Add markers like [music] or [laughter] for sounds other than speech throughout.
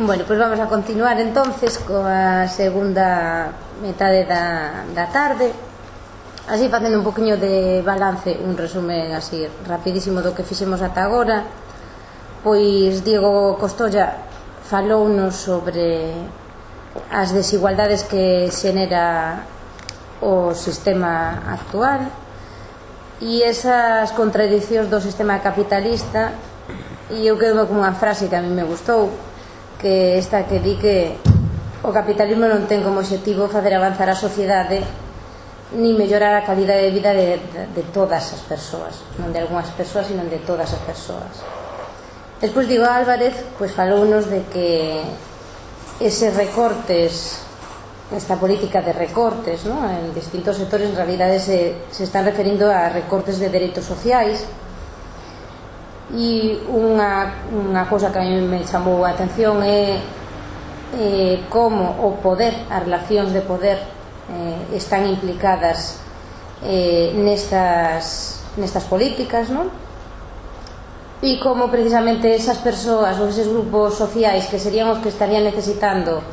Bueno, pois pues vamos a continuar entonces coa segunda metade da, da tarde. Así facendo un poquinho de balance un resumen así rapidísimo do que fixemos ata agora. Pois Diego Costolla falounos sobre as desigualdades que xenera o sistema actual e esas contradicións do sistema capitalista. E eu quedo como unha frase que a mí me gustou que esta que di que o capitalismo non ten como objetivo facer avanzar a sociedade ni mellorar a calidad de vida de, de, de todas as persoas non de algunhas persoas, sino de todas as persoas Despois digo Álvarez pois falounos de que eses recortes esta política de recortes ¿no? en distintos sectores en realidad se, se están referindo a recortes de dereitos sociais E unha, unha cousa que a mí me chamou a atención é eh, como o poder, as relacións de poder eh, están implicadas eh, nestas, nestas políticas, non? E como precisamente esas persoas ou eses grupos sociais que serían os que estarían necesitando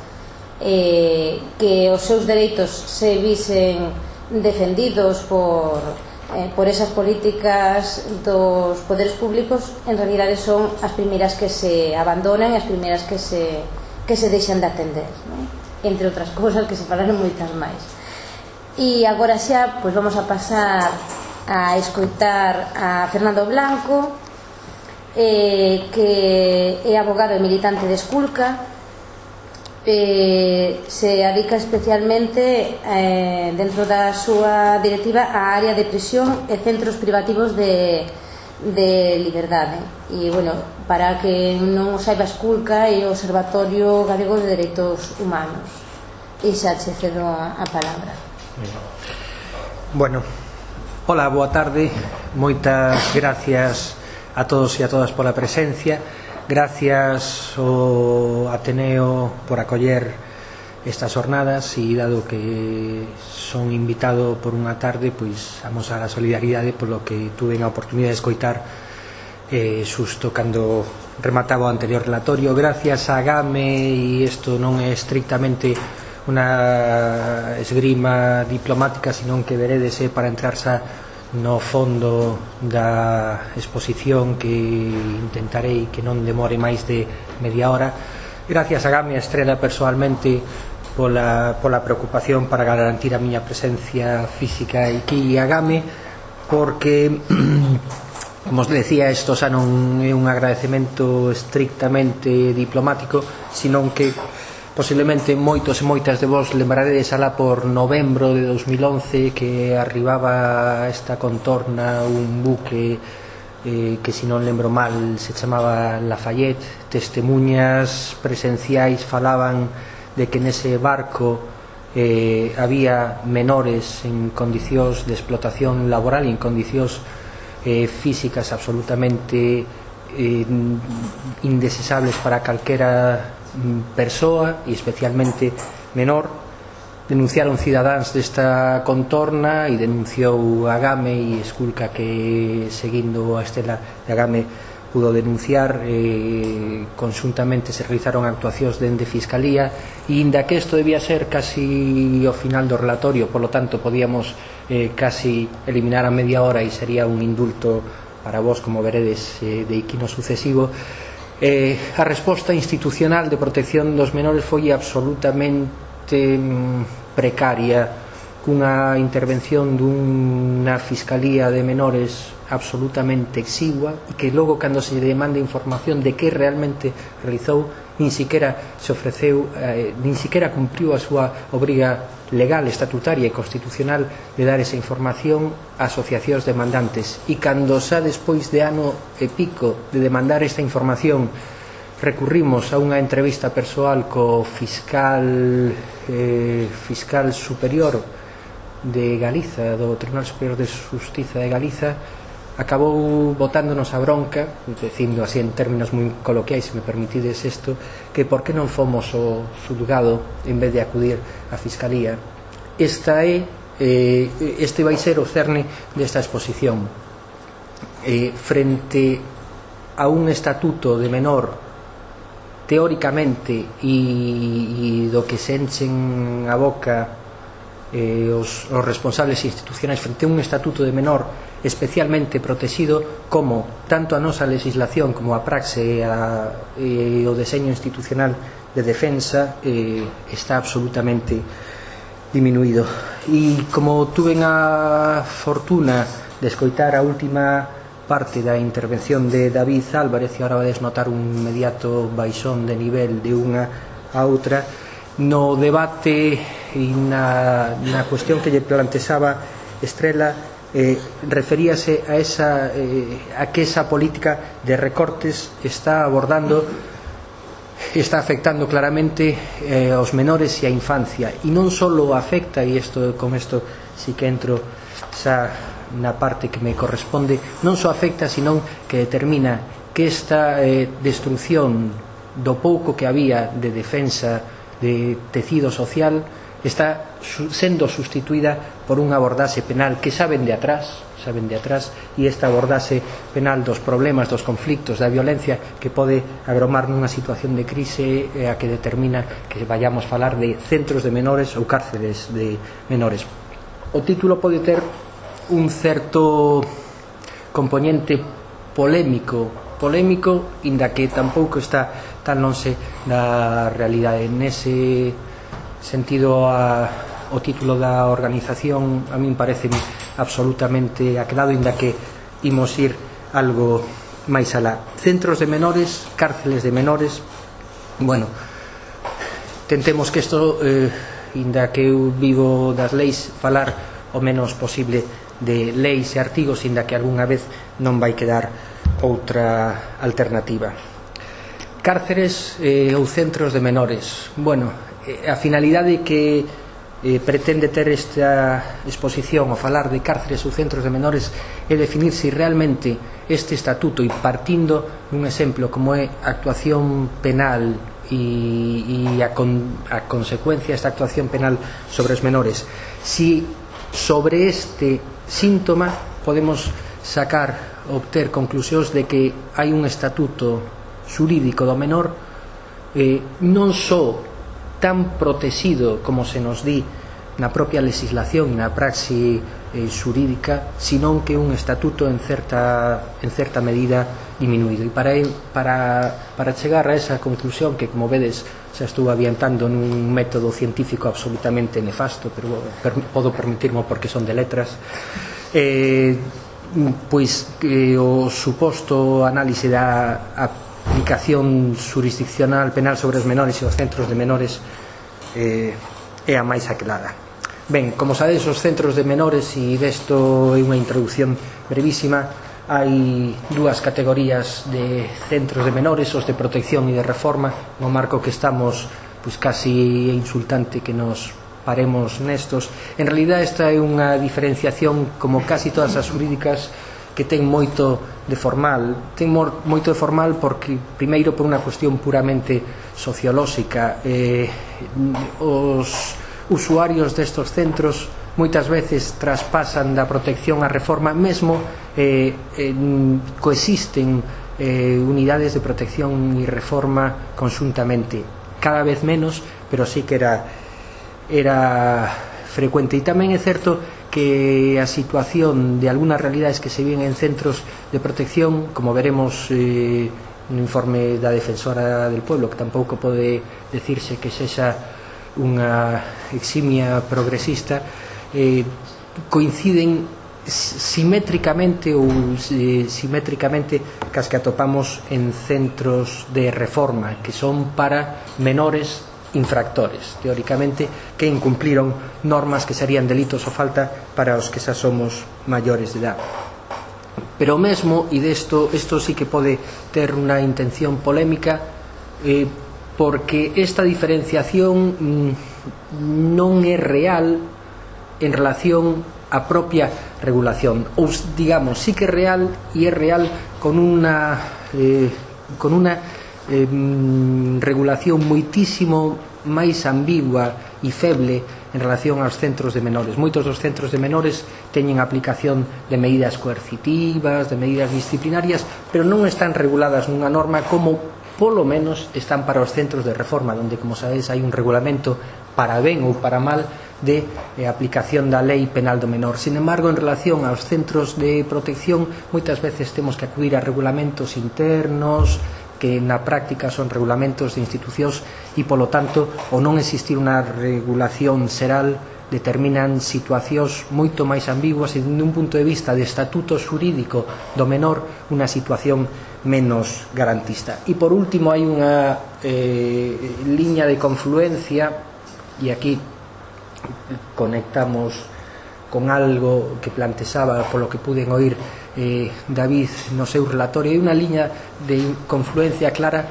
eh, que os seus dereitos se visen defendidos por, eh, por esas políticas dos poderes públicos en realidade son as primeiras que se abandonan e as primeiras que se, que se deixan de atender non? entre outras cousas que se falaron moitas máis e agora xa pois vamos a pasar a escoitar a Fernando Blanco eh, que é abogado e militante de Esculca eh, se adica especialmente eh, dentro da súa directiva a área de prisión e centros privativos de, de liberdade. E bueno, para que non o saiba esculca e o Observatorio Galego de Dereitos Humanos. E xa che cedo a, a palabra. Bueno, hola, boa tarde. Moitas gracias a todos e a todas pola presencia. Gracias ao Ateneo por acoller estas jornadas e dado que son invitado por unha tarde pois amosar a solidaridade polo que tuve a oportunidade de escoitar eh, susto cando remataba o anterior relatorio. Gracias a GAME e isto non é estrictamente unha esgrima diplomática senón que veredes é para entrarse no fondo da exposición que intentarei que non demore máis de media hora. Gracias a Gami Estrela personalmente pola, pola preocupación para garantir a miña presencia física aquí e a Game porque [clears throat] como os decía isto xa non é un agradecemento estrictamente diplomático senón que Posiblemente moitos e moitas de vos lembraredes alá por novembro de 2011 que arribaba esta contorna un buque eh, que se non lembro mal se chamaba Lafayette. Testemunhas presenciais falaban de que nese barco eh, había menores en condicións de explotación laboral e en condicións eh, físicas absolutamente eh, indesesables para calquera persoa e especialmente menor denunciaron cidadáns desta contorna e denunciou a Game e esculca que seguindo a estela de Agame pudo denunciar eh, consuntamente se realizaron actuacións dende Fiscalía e inda que isto debía ser casi o final do relatorio polo tanto podíamos eh, casi eliminar a media hora e sería un indulto para vos como veredes eh, de iquino sucesivo eh, a resposta institucional de protección dos menores foi absolutamente mm, precaria cunha intervención dunha fiscalía de menores absolutamente exigua e que logo cando se demanda información de que realmente realizou nin siquiera se ofreceu eh, nin siquiera cumpriu a súa obriga legal, estatutaria e constitucional de dar esa información a asociacións demandantes. E cando xa despois de ano e pico de demandar esta información recurrimos a unha entrevista persoal co fiscal eh, fiscal superior de Galiza, do Tribunal Superior de Justiza de Galiza, acabou botándonos a bronca, dicindo así en términos moi coloquiais, se me permitides isto, que por que non fomos o xulgado en vez de acudir á Fiscalía. Esta é, eh, este vai ser o cerne desta exposición. Eh, frente a un estatuto de menor teóricamente e, e do que se enchen a boca eh, os, os responsables institucionais frente a un estatuto de menor especialmente protegido como tanto a nosa legislación como a praxe e, a, e o deseño institucional de defensa eh, está absolutamente diminuído. E como tuve a fortuna de escoitar a última parte da intervención de David Álvarez e agora vades notar un mediato baixón de nivel de unha a outra no debate e na, na cuestión que lle plantexaba Estrela eh, referíase a, esa, eh, a que esa política de recortes está abordando está afectando claramente eh, aos menores e a infancia. E non só afecta e isto, con isto si que entro xa na parte que me corresponde non só afecta senón que determina que esta eh, destrucción do pouco que había de defensa de tecido social está sendo sustituída por unha abordaxe penal que xa ven de atrás, xa ven de atrás e esta abordaxe penal dos problemas, dos conflictos, da violencia que pode agromar nunha situación de crise eh, a que determina que vayamos falar de centros de menores ou cárceles de menores. O título pode ter un certo componente polémico polémico, inda que tampouco está tan lonxe da realidade. Nese sentido a, o título da organización a min parece absolutamente aclado inda que imos ir algo máis alá. Centros de menores, cárceles de menores bueno tentemos que isto eh, inda que eu vivo das leis falar o menos posible de leis e artigos inda que algunha vez non vai quedar outra alternativa. Cárceres eh, ou centros de menores. Bueno, eh, a finalidade que eh, pretende ter esta exposición ao falar de cárceres ou centros de menores é definir se realmente este estatuto e partindo dun exemplo como é a actuación penal e, e a, con, a consecuencia desta actuación penal sobre os menores. Si sobre este síntoma podemos sacar obter conclusións de que hai un estatuto xurídico do menor eh, non só tan protegido como se nos di na propia legislación e na praxe eh, xurídica, senón que un estatuto en certa, en certa medida diminuído. E para, para, para chegar a esa conclusión que, como vedes, xa estou adiantando nun método científico absolutamente nefasto, pero per, podo permitirmo porque son de letras, eh, pois que o suposto análise da a aplicación jurisdiccional penal sobre os menores e os centros de menores eh, é a máis aclara. Ben, como sabedes, os centros de menores e desto é unha introducción brevísima hai dúas categorías de centros de menores os de protección e de reforma no marco que estamos pois casi insultante que nos paremos nestos en realidad esta é unha diferenciación como casi todas as jurídicas que ten moito de formal, ten moito de formal porque primeiro por unha cuestión puramente sociolóxica, eh, os usuarios destos centros moitas veces traspasan da protección á reforma, mesmo eh, eh, coexisten eh, unidades de protección e reforma conxuntamente cada vez menos, pero sí que era era frecuente. E tamén é certo que a situación de algunas realidades que se viven en centros de protección, como veremos eh, no informe da Defensora del Pueblo, que tampouco pode decirse que sexa unha eximia progresista, eh, coinciden simétricamente ou eh, simétricamente cas que atopamos en centros de reforma, que son para menores infractores, teóricamente, que incumpliron normas que serían delitos o falta para os que xa somos maiores de edad. Pero o mesmo, e desto, isto sí que pode ter unha intención polémica, eh, porque esta diferenciación mm, non é real en relación a propia regulación. Ou, digamos, sí que é real e é real con unha... Eh, con unha eh, regulación moitísimo máis ambigua e feble en relación aos centros de menores. Moitos dos centros de menores teñen aplicación de medidas coercitivas, de medidas disciplinarias, pero non están reguladas nunha norma como polo menos están para os centros de reforma, onde, como sabedes, hai un regulamento para ben ou para mal de eh, aplicación da lei penal do menor. Sin embargo, en relación aos centros de protección, moitas veces temos que acudir a regulamentos internos, que na práctica son regulamentos de institucións e, polo tanto, o non existir unha regulación xeral determinan situacións moito máis ambiguas e, dun punto de vista de estatuto xurídico do menor, unha situación menos garantista. E, por último, hai unha eh, liña de confluencia e aquí conectamos con algo que plantexaba polo que puden oír eh, David no seu relatorio hai unha liña de confluencia clara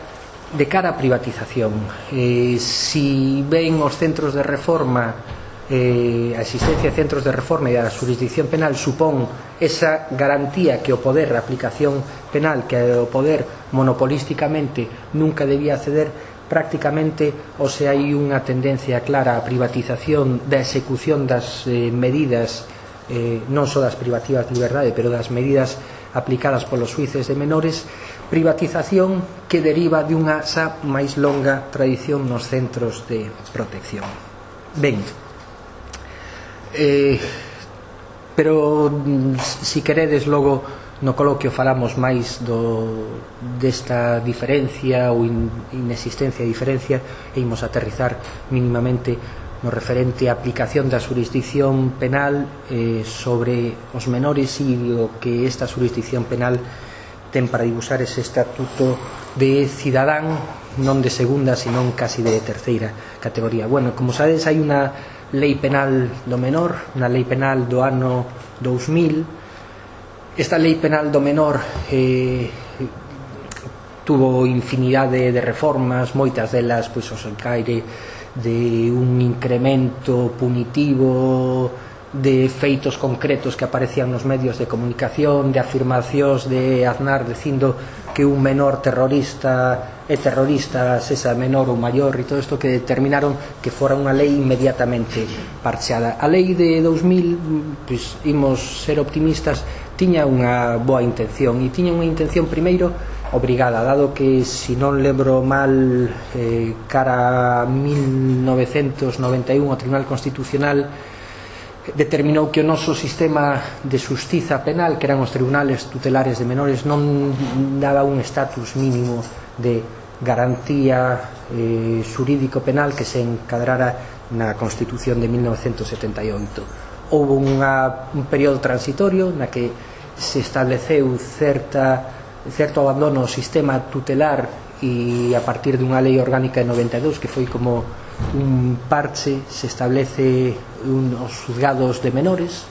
de cara a privatización. Eh, si ven os centros de reforma eh, a existencia de centros de reforma e a jurisdicción penal supón esa garantía que o poder, a aplicación penal, que o poder monopolísticamente nunca debía ceder prácticamente ou se hai unha tendencia clara á privatización da execución das eh, medidas eh, non só das privativas de liberdade, pero das medidas aplicadas polos suíces de menores, privatización que deriva dunha xa máis longa tradición nos centros de protección. Ben, eh, pero mm, si queredes logo no coloquio falamos máis do, desta diferencia ou in, inexistencia de diferencia e imos aterrizar mínimamente no referente á aplicación da xurisdicción penal eh, sobre os menores e o que esta xurisdicción penal ten para dibuixar ese estatuto de cidadán non de segunda, senón casi de terceira categoría. Bueno, como sabedes, hai unha lei penal do menor, unha lei penal do ano 2000. Esta lei penal do menor eh, tuvo infinidade de reformas, moitas delas, pois, os encaire, de un incremento punitivo de feitos concretos que aparecían nos medios de comunicación, de afirmacións de Aznar dicindo que un menor terrorista é terrorista, sesa menor ou maior e todo isto que determinaron que fora unha lei inmediatamente parcheada. A lei de 2000, pois, imos ser optimistas, tiña unha boa intención e tiña unha intención primeiro obrigada, dado que, si non lembro mal, eh, cara 1991 o Tribunal Constitucional determinou que o noso sistema de xustiza penal, que eran os tribunales tutelares de menores, non daba un estatus mínimo de garantía eh, xurídico penal que se encadrara na Constitución de 1978. Houve unha, un período transitorio na que se estableceu certa certo abandono ao sistema tutelar e a partir dunha lei orgánica de 92 que foi como un parche se establece un, os juzgados de menores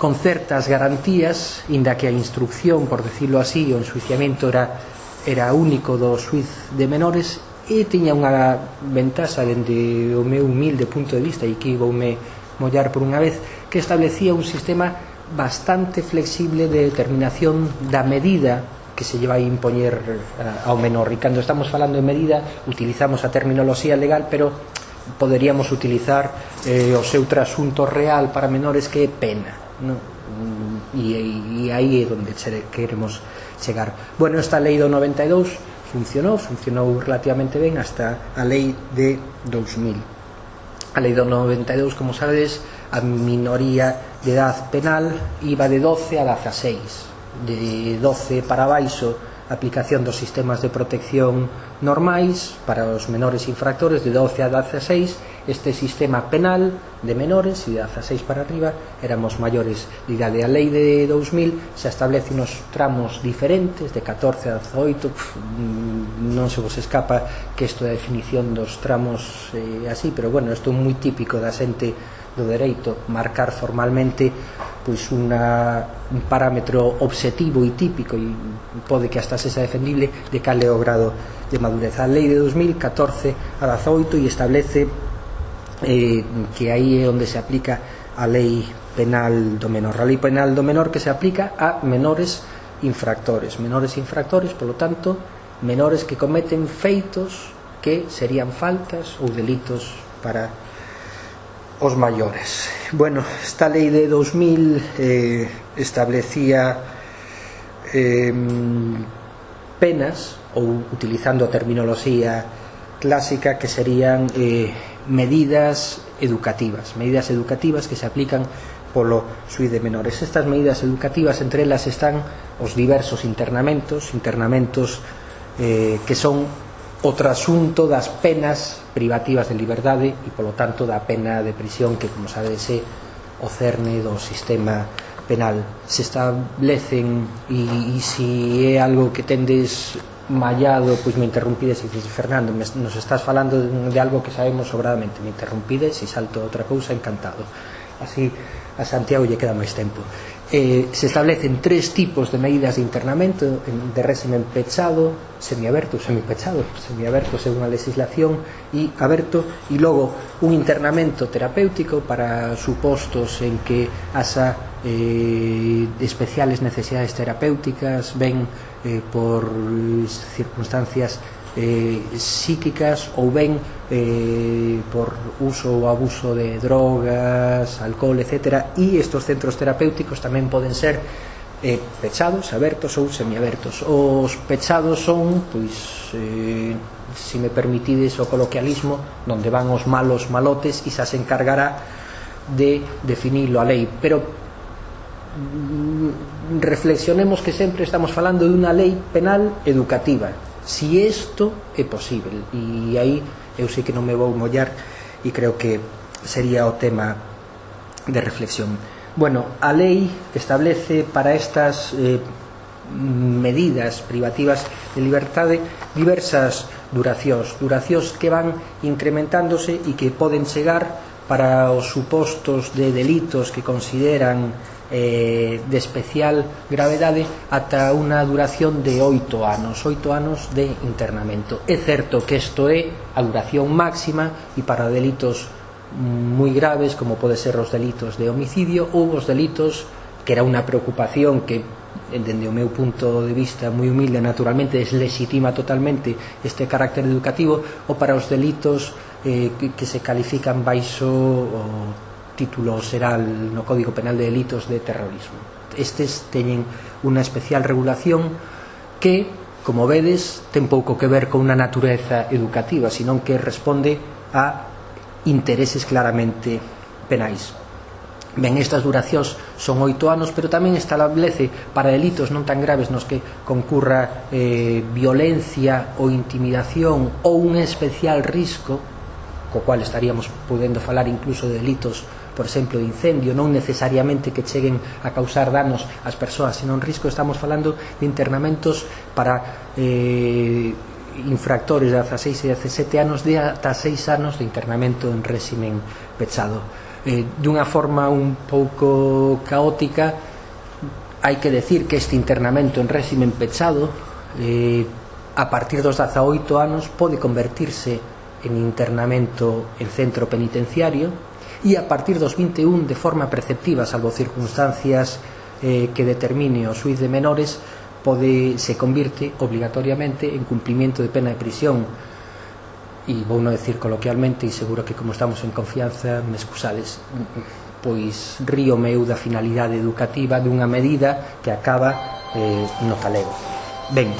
con certas garantías inda que a instrucción, por decirlo así o ensuiciamento era, era único do suiz de menores e tiña unha ventaxa dende o meu humilde punto de vista e que voume mollar por unha vez que establecía un sistema bastante flexible de determinación da medida que se lleva a impoñer eh, ao menor e cando estamos falando de medida utilizamos a terminoloxía legal pero poderíamos utilizar eh, o seu trasunto real para menores que é pena non? E, e, e aí é onde queremos chegar. Bueno, esta lei do 92 funcionou funcionou relativamente ben hasta a lei de 2000 a lei do 92 como sabedes a minoría de edad penal iba de 12 a 16 de 12 para baixo aplicación dos sistemas de protección normais para os menores infractores de 12 a 16 este sistema penal de menores e de 16 para arriba éramos maiores digade a lei de 2000 se establece unos tramos diferentes de 14 a 18 pf, non se vos escapa que isto é a definición dos tramos eh, así pero bueno, isto é moi típico da xente do dereito marcar formalmente pois unha, un parámetro obxectivo e típico e pode que hasta sexa defendible de cal é o grado de madurez. A lei de 2014 a 18 e establece eh, que aí é onde se aplica a lei penal do menor. A lei penal do menor que se aplica a menores infractores. Menores infractores, polo tanto, menores que cometen feitos que serían faltas ou delitos para os maiores. Bueno, esta lei de 2000 eh, establecía eh, penas, ou utilizando a terminoloxía clásica, que serían eh, medidas educativas, medidas educativas que se aplican polo sui de menores. Estas medidas educativas, entre elas están os diversos internamentos, internamentos eh, que son o trasunto das penas privativas de liberdade e polo tanto da pena de prisión que como sabese o cerne do sistema penal. Se establecen e, e se é algo que tendes mallado, pois me interrompides e dices, Fernando, me, nos estás falando de, de algo que sabemos sobradamente, me interrompides e salto outra cousa, encantado. Así a Santiago lle queda máis tempo eh, se establecen tres tipos de medidas de internamento de régimen pechado, semiaberto, semipechado, semiaberto según a legislación e aberto e logo un internamento terapéutico para supostos en que asa eh, especiales necesidades terapéuticas ben eh, por circunstancias eh, psíquicas ou ben eh, por uso ou abuso de drogas, alcohol, etc. E estos centros terapéuticos tamén poden ser eh, pechados, abertos ou semiabertos. Os pechados son, pois, eh, se me permitides o coloquialismo, donde van os malos malotes e xa se encargará de definirlo a lei. Pero mm, reflexionemos que sempre estamos falando de unha lei penal educativa. Si isto é posible. E aí eu sei que non me vou mollar e creo que sería o tema de reflexión. Bueno, a lei que establece para estas eh, medidas privativas de libertade diversas duracións, duracións que van incrementándose e que poden chegar para os supostos de delitos que consideran eh, de especial gravedade ata unha duración de oito anos, oito anos de internamento. É certo que isto é a duración máxima e para delitos moi graves como pode ser os delitos de homicidio ou os delitos que era unha preocupación que dende o meu punto de vista moi humilde naturalmente deslegitima totalmente este carácter educativo ou para os delitos eh, que, que se califican baixo o título xeral no Código Penal de Delitos de Terrorismo. Estes teñen unha especial regulación que, como vedes, ten pouco que ver con unha natureza educativa, senón que responde a intereses claramente penais. Ben, estas duracións son oito anos, pero tamén establece para delitos non tan graves nos que concurra eh, violencia ou intimidación ou un especial risco, co cual estaríamos podendo falar incluso de delitos por exemplo, de incendio, non necesariamente que cheguen a causar danos ás persoas, senón risco estamos falando de internamentos para eh, infractores de 16 e 17 anos de ata 6 anos de internamento en réximen pechado. Eh, dunha forma un pouco caótica, hai que decir que este internamento en réximen pechado eh, a partir dos 18 anos pode convertirse en internamento en centro penitenciario e a partir dos 21 de forma preceptiva, salvo circunstancias eh, que determine o suiz de menores, pode se convirte obligatoriamente en cumplimiento de pena de prisión. E vou non decir coloquialmente e seguro que como estamos en confianza me excusades. Pois río meu da finalidade educativa dunha medida que acaba eh, no talego. Ben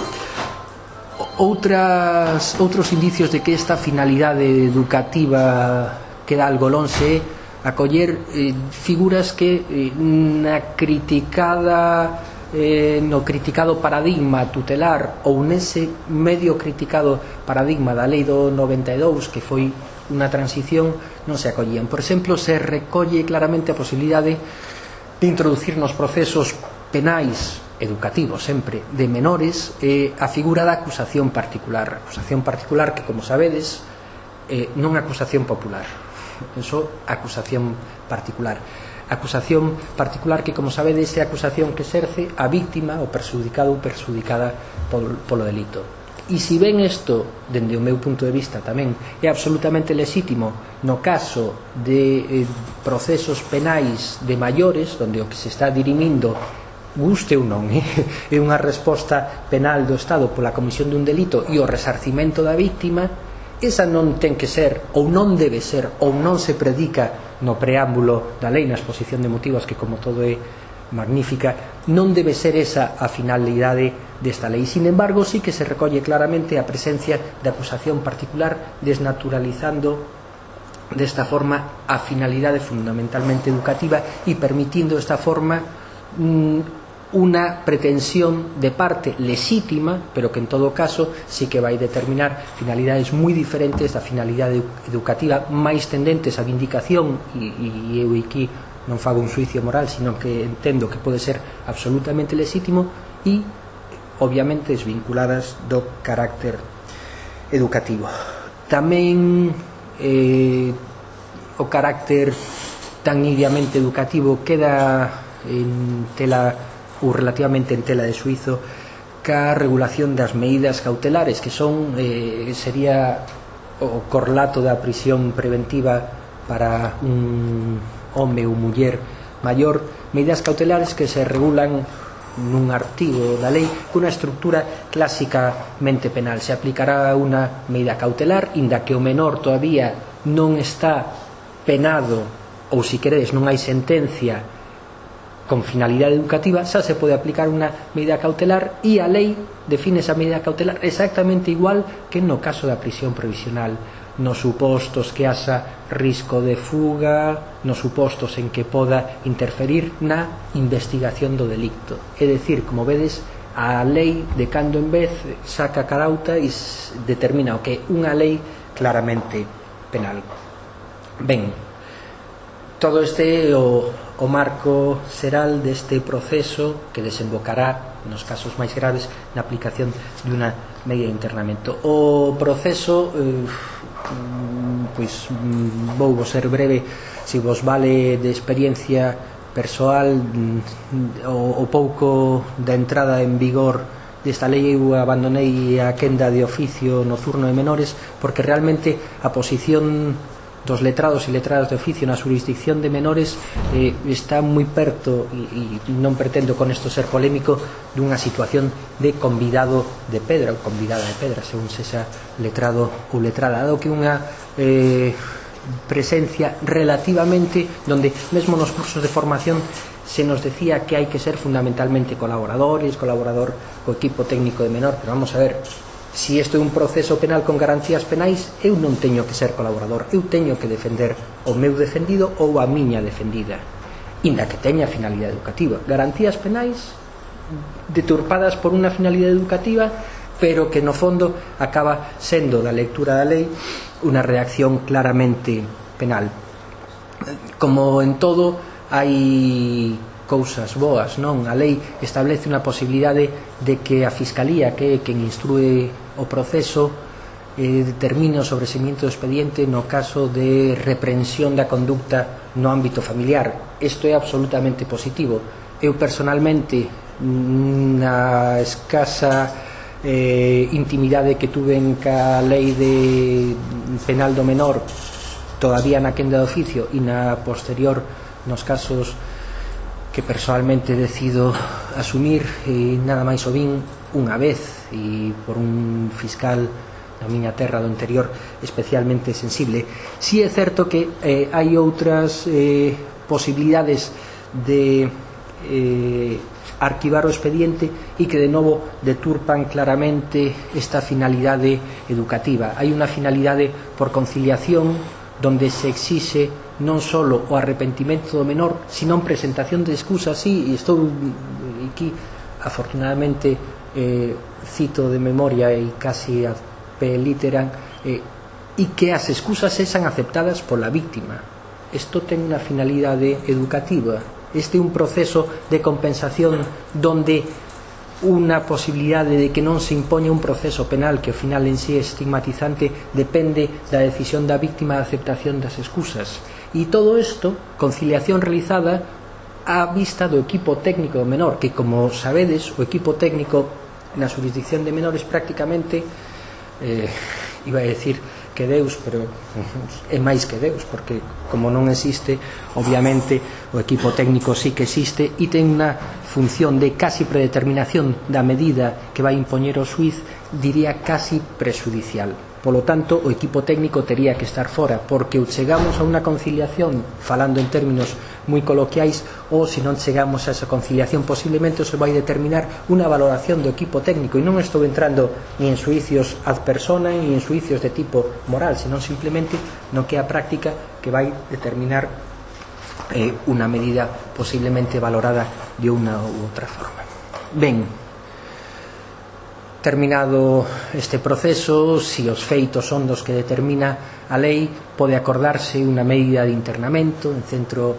outras, outros indicios de que esta finalidade educativa queda algo lonxe acoller eh, figuras que eh, na criticada eh, no criticado paradigma tutelar ou nese medio criticado paradigma da lei do 92 que foi unha transición non se acollían. Por exemplo, se recolle claramente a posibilidade de introducir nos procesos penais educativos sempre de menores eh, a figura da acusación particular, acusación particular que como sabedes eh, non acusación popular eso acusación particular acusación particular que como sabedes é acusación que exerce a víctima o perxudicado ou perxudicada polo delito e si ven isto dende o meu punto de vista tamén é absolutamente lexítimo no caso de eh, procesos penais de maiores onde o que se está dirimindo guste ou non [laughs] eh? é unha resposta penal do Estado pola comisión dun delito e o resarcimento da víctima esa non ten que ser ou non debe ser ou non se predica no preámbulo da lei na exposición de motivos que como todo é magnífica non debe ser esa a finalidade desta lei. Sin embargo sí que se recolle claramente a presencia de acusación particular desnaturalizando desta forma a finalidade fundamentalmente educativa e permitindo esta forma mm, una pretensión de parte lexítima, pero que en todo caso sí que vai determinar finalidades moi diferentes da finalidade educativa máis tendentes á vindicación e, e eu aquí non fago un suicio moral, sino que entendo que pode ser absolutamente lexítimo e obviamente desvinculadas do carácter educativo. Tamén eh, o carácter tan ideamente educativo queda en tela ou relativamente en tela de suizo ca regulación das medidas cautelares que son eh, sería o corlato da prisión preventiva para un home ou muller maior medidas cautelares que se regulan nun artigo da lei cunha estructura clásicamente penal. Se aplicará unha medida cautelar, inda que o menor todavía non está penado ou, se queredes, non hai sentencia con finalidade educativa, xa se pode aplicar unha medida cautelar e a lei define esa medida cautelar exactamente igual que no caso da prisión provisional nos supostos que haxa risco de fuga, nos supostos en que poda interferir na investigación do delicto. É dicir, como vedes, a lei de cando en vez saca carauta e determina o que é unha lei claramente penal. Ben, todo este é o, o marco xeral deste proceso que desembocará nos casos máis graves na aplicación dunha media de internamento. O proceso eh, pois mm, vou vos ser breve se vos vale de experiencia persoal mm, o, o pouco da entrada en vigor desta lei eu abandonei a quenda de oficio no turno de menores porque realmente a posición dos letrados e letradas de oficio na jurisdicción de menores eh, está moi perto e, e non pretendo con isto ser polémico dunha situación de convidado de pedra ou convidada de pedra según sexa letrado ou letrada dado que unha eh, presencia relativamente donde mesmo nos cursos de formación se nos decía que hai que ser fundamentalmente colaboradores, colaborador co equipo técnico de menor, pero vamos a ver, si isto é un proceso penal con garantías penais eu non teño que ser colaborador. Eu teño que defender o meu defendido ou a miña defendida inda que teña finalidade educativa. Garantías penais deturpadas por unha finalidade educativa pero que no fondo acaba sendo da lectura da lei unha reacción claramente penal. Como en todo hai cousas boas, non? A lei establece unha posibilidade de que a Fiscalía, que é quen instrue o proceso, eh, determine o sobreseimiento do expediente no caso de reprensión da conducta no ámbito familiar. Isto é absolutamente positivo. Eu personalmente, na escasa eh, intimidade que tuve en ca lei de penal do menor todavía na quenda de oficio e na posterior nos casos que personalmente decido asumir e nada máis o vin unha vez e por un fiscal da miña terra do interior especialmente sensible. Si é certo que eh, hai outras eh, posibilidades de eh, arquivar o expediente e que de novo deturpan claramente esta finalidade educativa. Hai unha finalidade por conciliación donde se exixe non só o arrepentimento do menor, sino presentación de excusas, sí, e estou aquí, afortunadamente, eh, cito de memoria e casi a peliteran, eh, e que as excusas sean aceptadas pola víctima. Isto ten unha finalidade educativa. Este é un proceso de compensación donde unha posibilidade de que non se impoña un proceso penal que ao final en sí é estigmatizante depende da decisión da víctima de aceptación das excusas E todo isto, conciliación realizada á vista do equipo técnico do menor, que como sabedes, o equipo técnico na jurisdicción de menores prácticamente eh, iba a decir que Deus, pero é máis que Deus, porque como non existe, obviamente o equipo técnico sí que existe e ten unha función de casi predeterminación da medida que vai impoñer o suiz, diría casi presudicial. Polo tanto, o equipo técnico tería que estar fora, porque ou chegamos a unha conciliación, falando en términos moi coloquiais, ou se non chegamos a esa conciliación, posiblemente se vai determinar unha valoración do equipo técnico, e non estou entrando ni en suicios ad persona, ni en suicios de tipo moral, senón simplemente no que a práctica que vai determinar eh, unha medida posiblemente valorada de unha ou outra forma. Ben, Terminado este proceso, se si os feitos son dos que determina a lei, pode acordarse unha medida de internamento en centro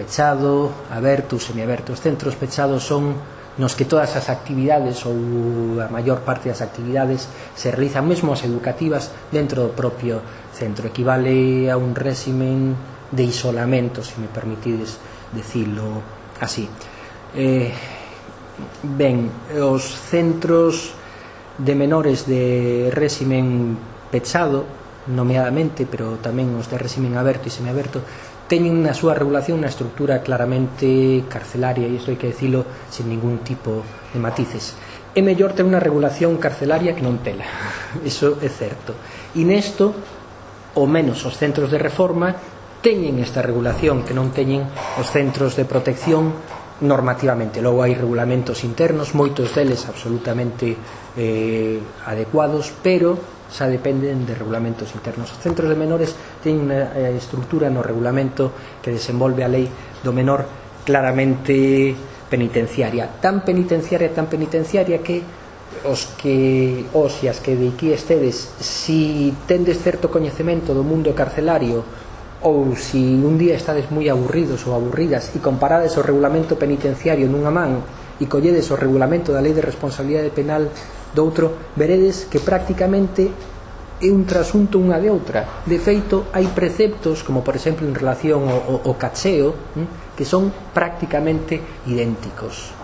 pechado, aberto ou semiaberto. Os centros pechados son nos que todas as actividades ou a maior parte das actividades se realizan mesmo as educativas dentro do propio centro. Equivale a un réximen de isolamento, se me permitides decirlo así. Eh, ben, os centros de menores de réximen pechado, nomeadamente, pero tamén os de réximen aberto e semiaberto, teñen na súa regulación unha estructura claramente carcelaria, e isto hai que decilo sin ningún tipo de matices. É mellor ter unha regulación carcelaria que non tela, [laughs] iso é certo. E nesto, o menos os centros de reforma, teñen esta regulación que non teñen os centros de protección normativamente. Logo hai regulamentos internos, moitos deles absolutamente eh, adecuados, pero xa dependen de regulamentos internos. Os centros de menores teñen unha eh, estructura no regulamento que desenvolve a lei do menor claramente penitenciaria, tan penitenciaria, tan penitenciaria que os que os e as que de aquí estedes si tendes certo coñecemento do mundo carcelario ou si un día estades moi aburridos ou aburridas e comparades o regulamento penitenciario nunha man e colledes o regulamento da Lei de Responsabilidade Penal doutro, veredes que prácticamente é un trasunto unha de outra. De feito, hai preceptos, como por exemplo en relación ao, ao, ao cacheo, hm, que son prácticamente idénticos.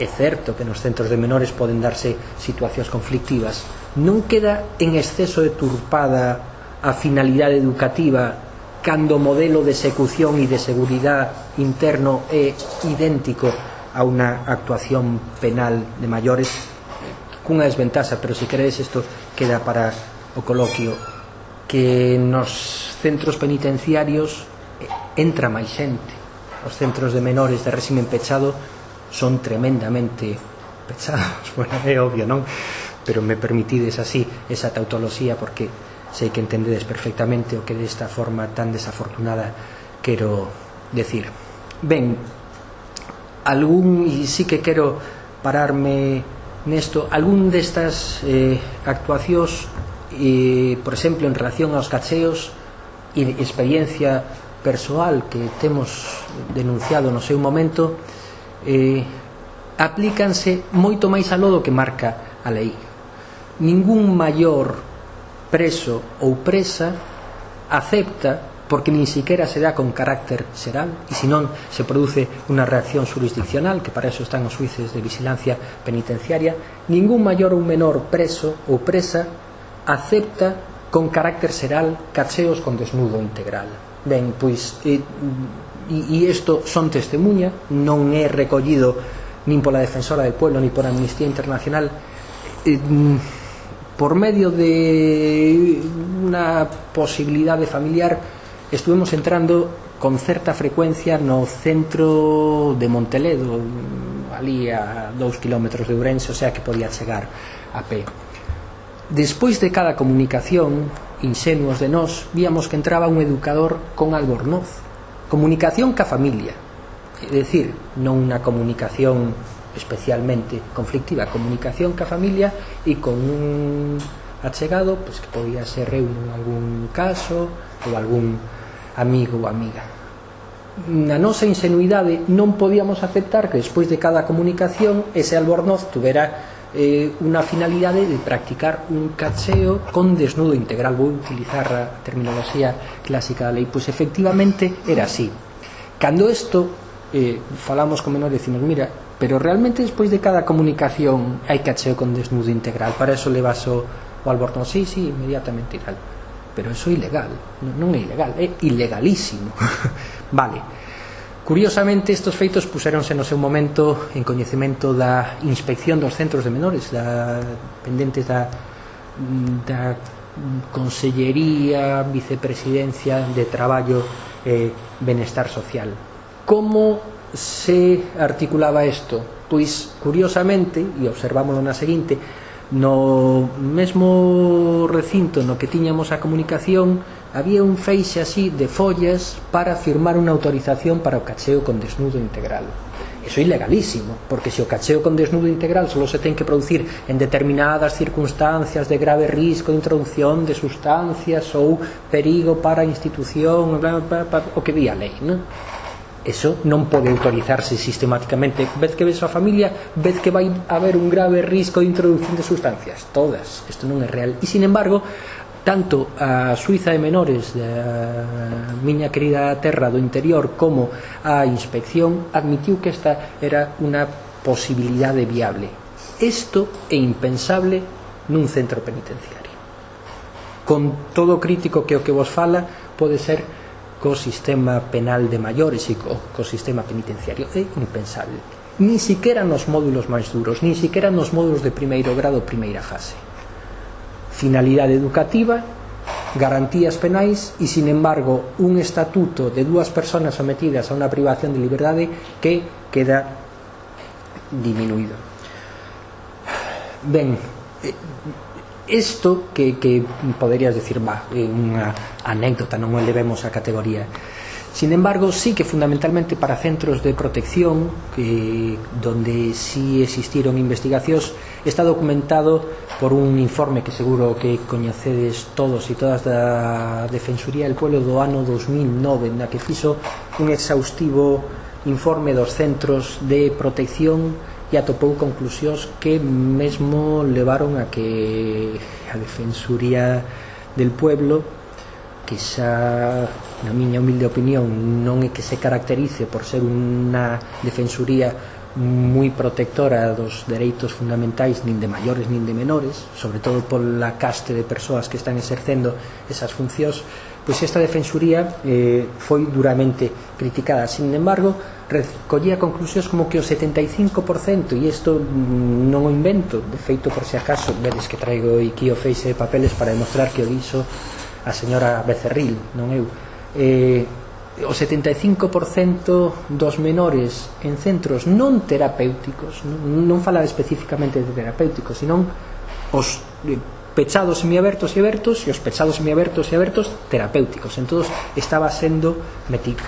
É certo que nos centros de menores poden darse situacións conflictivas. Non queda en exceso de turpada a finalidade educativa cando o modelo de execución e de seguridade interno é idéntico a unha actuación penal de maiores cunha desventaxa, pero se queredes isto queda para o coloquio que nos centros penitenciarios entra máis xente os centros de menores de régimen pechado son tremendamente pechados [laughs] bueno, é obvio, non? pero me permitides así esa tautoloxía porque sei que entendedes perfectamente o que desta forma tan desafortunada quero decir. Ben, algún, e sí que quero pararme nesto, algún destas eh, actuacións, eh, por exemplo, en relación aos cacheos e experiencia persoal que temos denunciado no seu momento, eh, aplícanse moito máis aló do que marca a lei. Ningún maior preso ou presa acepta porque nin siquiera se dá con carácter xeral e senón se produce unha reacción jurisdiccional que para eso están os suíces de vigilancia penitenciaria. Ningún maior ou menor preso ou presa acepta con carácter xeral cacheos con desnudo integral. Ben, pois eh, e, e isto son testemunha non é recollido nin pola defensora del pueblo ni por Amnistía Internacional. E, por medio de unha posibilidade familiar estuvemos entrando con certa frecuencia no centro de Monteledo ali a dous kilómetros de Ourense o sea que podía chegar a pé despois de cada comunicación insenuos de nós víamos que entraba un educador con albornoz. Comunicación ca familia é dicir, non unha comunicación especialmente conflictiva a comunicación ca familia e con un achegado pois, que podía ser eu en algún caso ou algún amigo ou amiga. Na nosa insenuidade non podíamos aceptar que despois de cada comunicación ese albornoz tuvera eh, unha finalidade de practicar un cacheo con desnudo integral. Vou utilizar a terminoloxía clásica da lei pois efectivamente era así. Cando isto eh, falamos con menores decimos mira pero realmente despois de cada comunicación hai que acheo con desnudo integral. Para eso levas o, o albornoz. Sí, sí, inmediatamente tal pero eso é ilegal. Non, non é ilegal, é ilegalísimo. [laughs] Vale. Curiosamente, estos feitos puseronse no seu momento en coñecemento da inspección dos centros de menores, da pendentes da, da Consellería, Vicepresidencia de Traballo e eh, Benestar Social. Como se articulaba isto? Pois, curiosamente, e observámoslo na seguinte, no mesmo recinto no que tiñamos a comunicación había un feixe así de follas para firmar unha autorización para o cacheo con desnudo integral. Eso é ilegalísimo, porque se o cacheo con desnudo integral só se ten que producir en determinadas circunstancias de grave risco de introducción de sustancias ou perigo para a institución, bla, bla, bla, o que vi a lei, non? Eso non pode autorizarse sistemáticamente. Vez que ves a familia, vez que vai haber un grave risco de introducción de sustancias. Todas, isto non é real. E sin embargo, tanto a Suiza de Menores da miña querida terra do interior Como a inspección admitiu que esta era unha posibilidade viable. Isto é impensable nun centro penitenciario. Con todo crítico que o que vos fala pode ser co sistema penal de maiores e co, co sistema penitenciario. É impensable. Ni siquiera nos módulos máis duros ni siquiera nos módulos de primeiro grado primeira fase. Finalidade educativa garantías penais e sin embargo un estatuto de dúas persoas sometidas a unha privación de liberdade que queda diminuído ben eh, isto que, que poderías decir, va, é unha anécdota, non o levemos a categoría. Sin embargo, sí que fundamentalmente para centros de protección, que, donde sí existiron investigacións, está documentado por un informe que seguro que coñecedes todos e todas da Defensoría del Pueblo do ano 2009, na que fixo un exhaustivo informe dos centros de protección e atopou conclusións que mesmo levaron a que a Defensuría del Pueblo que xa na miña humilde opinión non é que se caracterice por ser unha defensuría moi protectora dos dereitos fundamentais nin de maiores nin de menores sobre todo pola caste de persoas que están exercendo esas funcións pois esta defensuría eh, foi duramente criticada. Sin embargo recollía conclusións como que o 75% e isto mm, non o invento de feito por se acaso vedes que traigo aquí o feixe de papeles para demostrar que o dixo a señora Becerril non eu eh, o 75% dos menores en centros non terapéuticos non, non falaba especificamente de terapéuticos senón os eh, pechados semiabertos e abertos e os pechados semiabertos e abertos terapéuticos. Entón, estaba sendo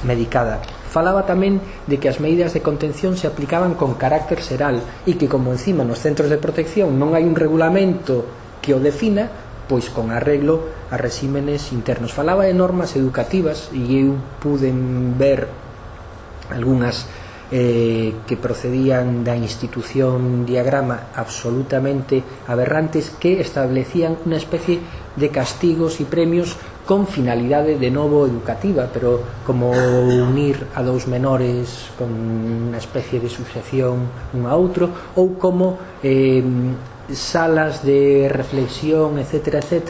medicada. Falaba tamén de que as medidas de contención se aplicaban con carácter xeral e que como encima nos centros de protección non hai un regulamento que o defina, pois con arreglo a resímenes internos. Falaba de normas educativas e eu puden ver algunhas eh, que procedían da institución diagrama absolutamente aberrantes que establecían unha especie de castigos e premios con finalidade de novo educativa, pero como unir a dous menores con unha especie de suxección un a outro, ou como eh, salas de reflexión, etc., etc.,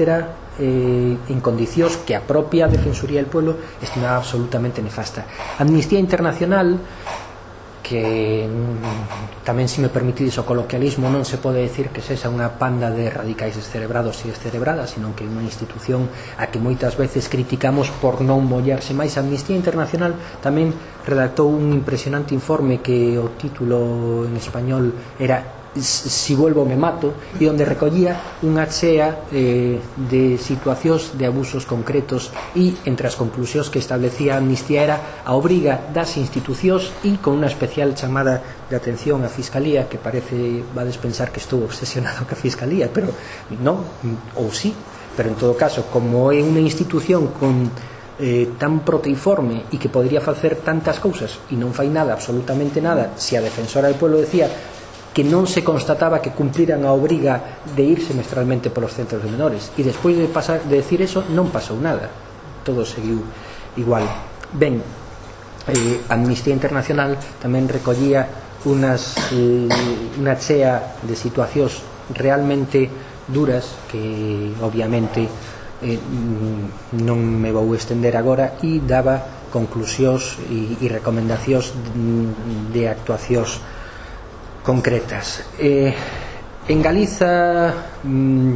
eh, en condicións que a propia Defensoría del Pueblo estimaba absolutamente nefasta. Amnistía Internacional que mm, tamén se me permitides o coloquialismo non se pode decir que sexa unha panda de radicais descerebrados e descerebradas sino que é unha institución a que moitas veces criticamos por non mollarse máis. Amnistía Internacional tamén redactou un impresionante informe que o título en español era si vuelvo me mato e onde recollía unha chea eh, de situacións de abusos concretos e entre as conclusións que establecía a amnistía era a obriga das institucións e con unha especial chamada de atención a Fiscalía que parece vades pensar que estou obsesionado ca Fiscalía pero non, ou sí. Pero en todo caso como é unha institución con eh, tan proteiforme e que podría facer tantas cousas e non fai nada, absolutamente nada, se a defensora do pueblo decía que non se constataba que cumpliran a obriga de ir semestralmente polos centros de menores. E despois de, pasar, de decir eso non pasou nada. Todo seguiu igual. Ben, eh, Amnistía Internacional tamén recollía unas, eh, unha chea de situacións realmente duras que obviamente eh, non me vou estender agora e daba conclusións e, e recomendacións de actuacións concretas. Eh, en Galiza, mm,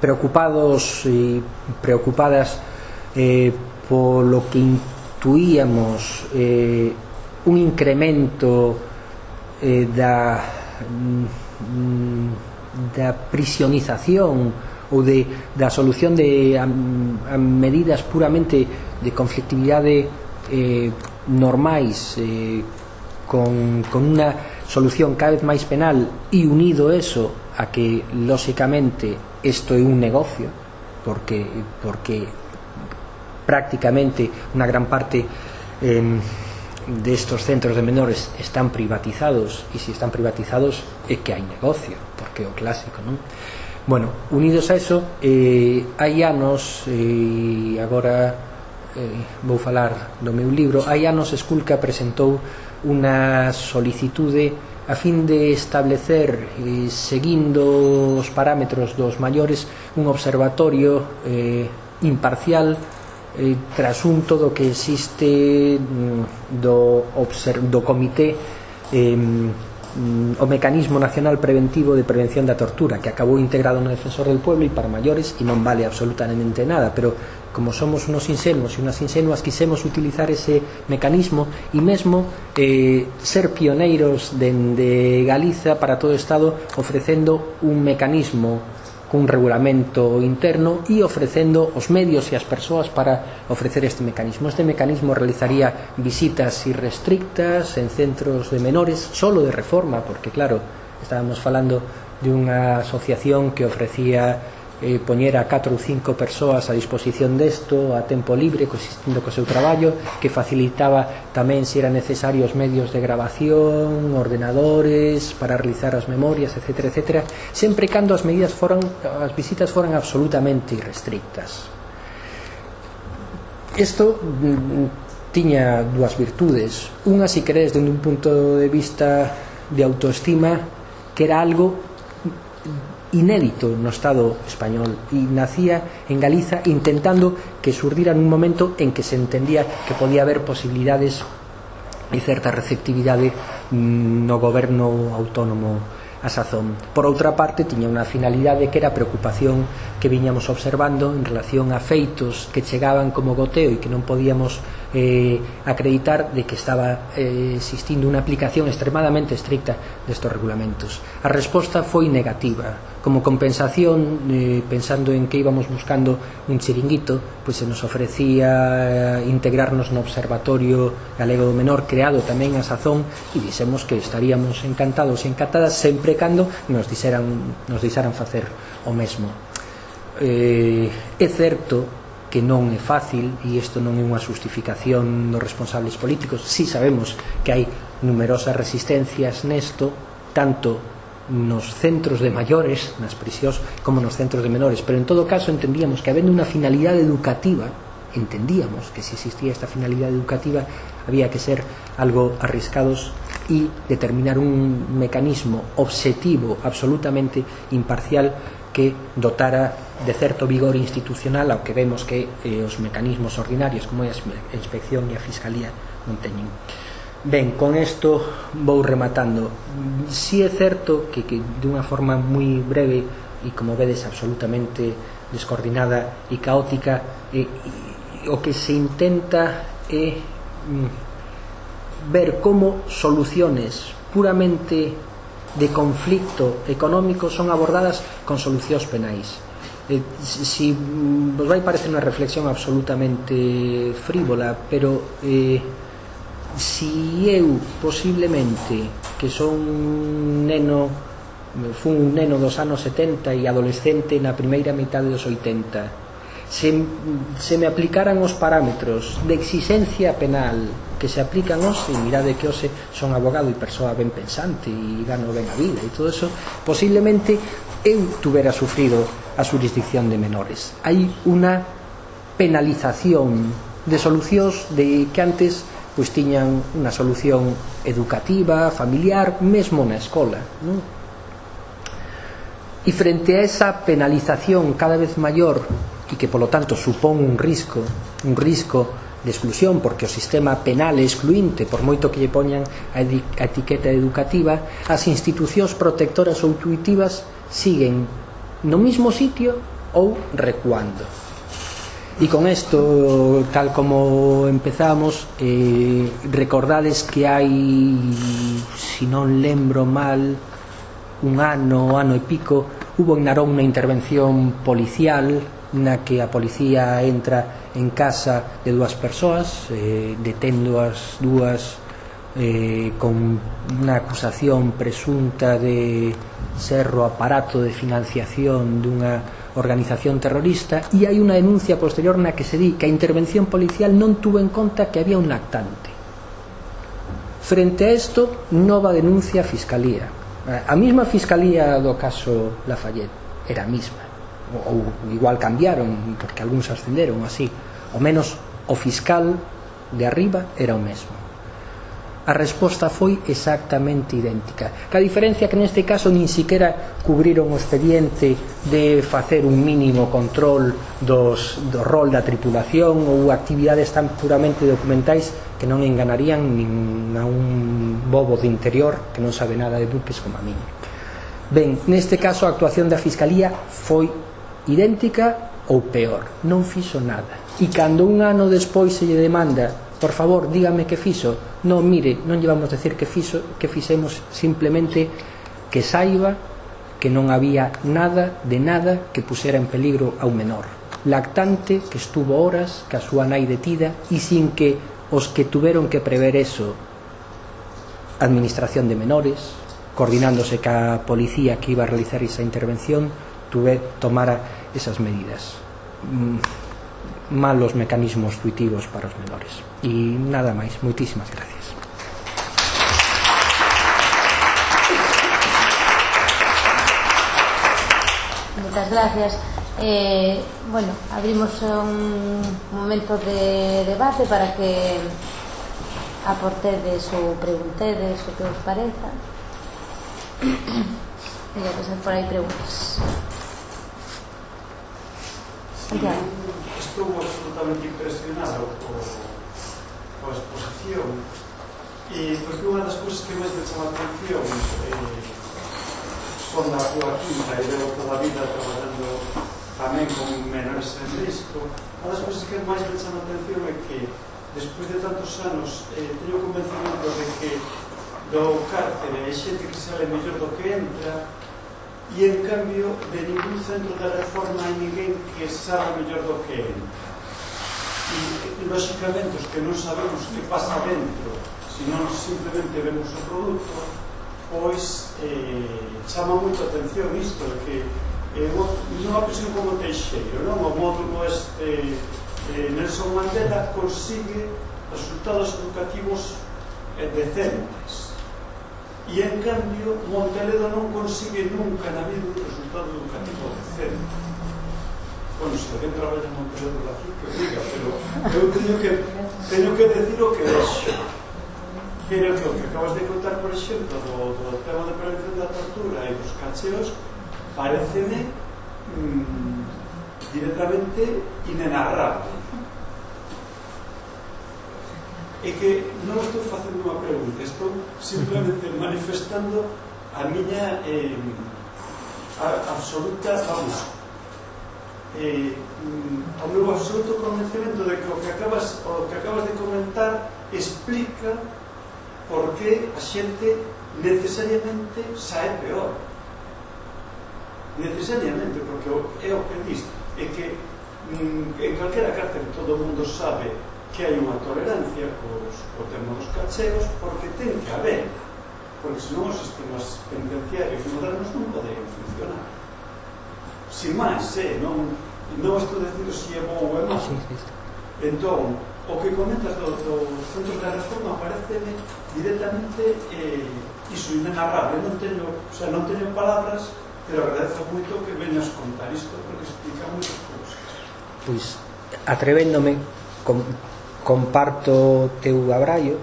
preocupados e preocupadas eh, polo que intuíamos eh, un incremento eh, da, mm, da prisionización ou de, da solución de a, a medidas puramente de conflictividade eh, normais eh, con, con unha solución cada vez máis penal e unido eso a que lóxicamente isto é un negocio porque porque prácticamente unha gran parte eh, destos centros de menores están privatizados e se están privatizados é que hai negocio porque é o clásico non? Bueno, unidos a eso eh, hai anos e eh, agora eh, vou falar do meu libro hai anos Esculca presentou unha solicitude a fin de establecer, eh, seguindo os parámetros dos maiores, un observatorio eh, imparcial eh, trasunto do que existe mm, do, do comité eh, o mecanismo nacional preventivo de prevención da tortura que acabou integrado no Defensor del Pueblo e para maiores e non vale absolutamente nada pero como somos unos insenuos e unas insenuas quisemos utilizar ese mecanismo e mesmo eh, ser pioneiros dende Galiza para todo o Estado ofrecendo un mecanismo cun regulamento interno e ofrecendo os medios e as persoas para ofrecer este mecanismo. Este mecanismo realizaría visitas irrestrictas en centros de menores, solo de reforma, porque claro, estábamos falando de unha asociación que ofrecía eh, poñer a 4 ou 5 persoas a disposición desto, a tempo libre, coexistindo co seu traballo, que facilitaba tamén se era necesario os medios de grabación, ordenadores para realizar as memorias, etc, etc, sempre cando as medidas foran as visitas foran absolutamente irrestrictas. Isto mm, tiña dúas virtudes. Unha, si queredes, dende un punto de vista de autoestima, que era algo inédito no Estado español e nacía en Galiza intentando que surdira nun momento en que se entendía que podía haber posibilidades e certa receptividade mm, no goberno autónomo a sazón. Por outra parte, tiña unha finalidade que era a preocupación que viñamos observando en relación a feitos que chegaban como goteo e que non podíamos eh, acreditar de que estaba eh, existindo unha aplicación extremadamente estricta destos regulamentos. A resposta foi negativa. Como compensación, eh, pensando en que íbamos buscando un chiringuito, pois pues se nos ofrecía eh, integrarnos no Observatorio Galego do Menor, creado tamén a sazón, e dixemos que estaríamos encantados e encantadas sempre cando nos dixeran, nos dixeran facer o mesmo. Eh, é certo que non é fácil e isto non é unha justificación dos responsables políticos. Si sí, sabemos que hai numerosas resistencias nesto, tanto nos centros de maiores, nas prisións, como nos centros de menores. Pero en todo caso entendíamos que habendo unha finalidade educativa, entendíamos que se existía esta finalidade educativa había que ser algo arriscados e determinar un mecanismo objetivo absolutamente imparcial que dotara de certo vigor institucional ao que vemos que eh, os mecanismos ordinarios como é a inspección e a fiscalía non teñen. Ben, con isto vou rematando. Si é certo que, que dunha forma moi breve e como vedes absolutamente descoordinada e caótica e, e, o que se intenta é mm, ver como soluciones puramente de conflicto económico son abordadas con solucións penais Eh, si vai parecer unha reflexión absolutamente frívola, pero eh, si eu posiblemente que son un neno fun un neno dos anos 70 e adolescente na primeira metade dos 80 se, se me aplicaran os parámetros de exigencia penal que se aplican hoxe, mirade que hoxe son abogado e persoa ben pensante e gano ben a vida e todo eso, posiblemente eu tuvera sufrido a jurisdicción de menores. Hai unha penalización de solucións de que antes pois tiñan unha solución educativa, familiar, mesmo na escola, non? E frente a esa penalización cada vez maior e que polo tanto supón un risco, un risco de exclusión porque o sistema penal é excluinte por moito que lle poñan a etiqueta educativa as institucións protectoras ou intuitivas siguen no mismo sitio ou recuando. E con isto, tal como empezamos, eh, recordades que hai, si non lembro mal, un ano, ano e pico, hubo en Narón unha intervención policial na que a policía entra en casa de dúas persoas, eh, detendo as dúas eh, con unha acusación presunta de ser o aparato de financiación dunha organización terrorista e hai unha denuncia posterior na que se di que a intervención policial non tuvo en conta que había un lactante. Frente a isto, nova denuncia a Fiscalía. A mesma Fiscalía do caso Lafayette era a mesma. Ou igual cambiaron, porque algúns ascenderon así. O menos o fiscal de arriba era o mesmo a resposta foi exactamente idéntica. Ca diferencia que neste caso nin siquiera cubriron o expediente de facer un mínimo control dos, do rol da tripulación ou actividades tan puramente documentais que non enganarían nin a un bobo de interior que non sabe nada de buques como a mí. Ben, neste caso a actuación da Fiscalía foi idéntica ou peor, non fixo nada. E cando un ano despois se lle demanda por favor, dígame que fixo. Non, mire, non lle vamos decir que fixo, que fixemos simplemente que saiba que non había nada de nada que pusera en peligro a un menor. Lactante que estuvo horas, que a súa nai detida, e sin que os que tuveron que prever eso, administración de menores, coordinándose ca policía que iba a realizar esa intervención, tuve tomara esas medidas. Mm, malos mecanismos fuitivos para os menores e nada máis, moitísimas gracias. Moitas gracias. Eh, bueno, abrimos un momento de debate para que aportedes ou preguntedes o que os pareza. [coughs] E que pasar por aí preguntas. Santiago. Estou absolutamente impresionado por coa exposición. E pois, porque unha das cousas que máis me chama a atención eh, quando a rua quinta e levo toda a vida traballando tamén con menores en risco. Unha das cousas que máis me chama a atención é que despois de tantos anos eh, teño convencimento de que do cárcere hai xente que sale mellor do que entra e en cambio de ningún centro de reforma hai ninguén que sabe mellor do que entra e, lógicamente, os que non sabemos que pasa dentro, senón simplemente vemos o produto, pois eh, chama moito atención isto, de que eh, unha presión como Teixeiro, non? o módulo este eh, eh, Nelson Mandela consigue resultados educativos eh, decentes. E, en cambio, Monteledo non consigue nunca na vida un resultado educativo decente bueno, se que traballa no período da que diga, pero eu teño que, teño que decir o que vexo. Que que o que acabas de contar, por exemplo, do, do tema de prevención da tortura e dos cacheos, pareceme mm, directamente inenarrable. É que non estou facendo unha pregunta, estou simplemente manifestando a miña eh, a, absoluta, vamos, Mm, eh, o meu absoluto convencimento de que o que acabas, o que acabas de comentar explica por que a xente necesariamente sae peor. Necesariamente porque é o que dis é que mm, en calquera cárcel todo o mundo sabe que hai unha tolerancia cos, co tema dos cacheos porque ten que haber porque senón os sistemas penitenciarios modernos non poderían funcionar sin máis, é, non, non estou dicindo se si é bom ou é mau. Ah, entón, o que comentas do, dos centros de reforma parece directamente eh, iso inenarrable, non teño, o sea, non teño palabras, pero agradezo moito que veñas contar isto porque explica moitas cousas. Pois, atrevéndome, com, comparto teu abraio,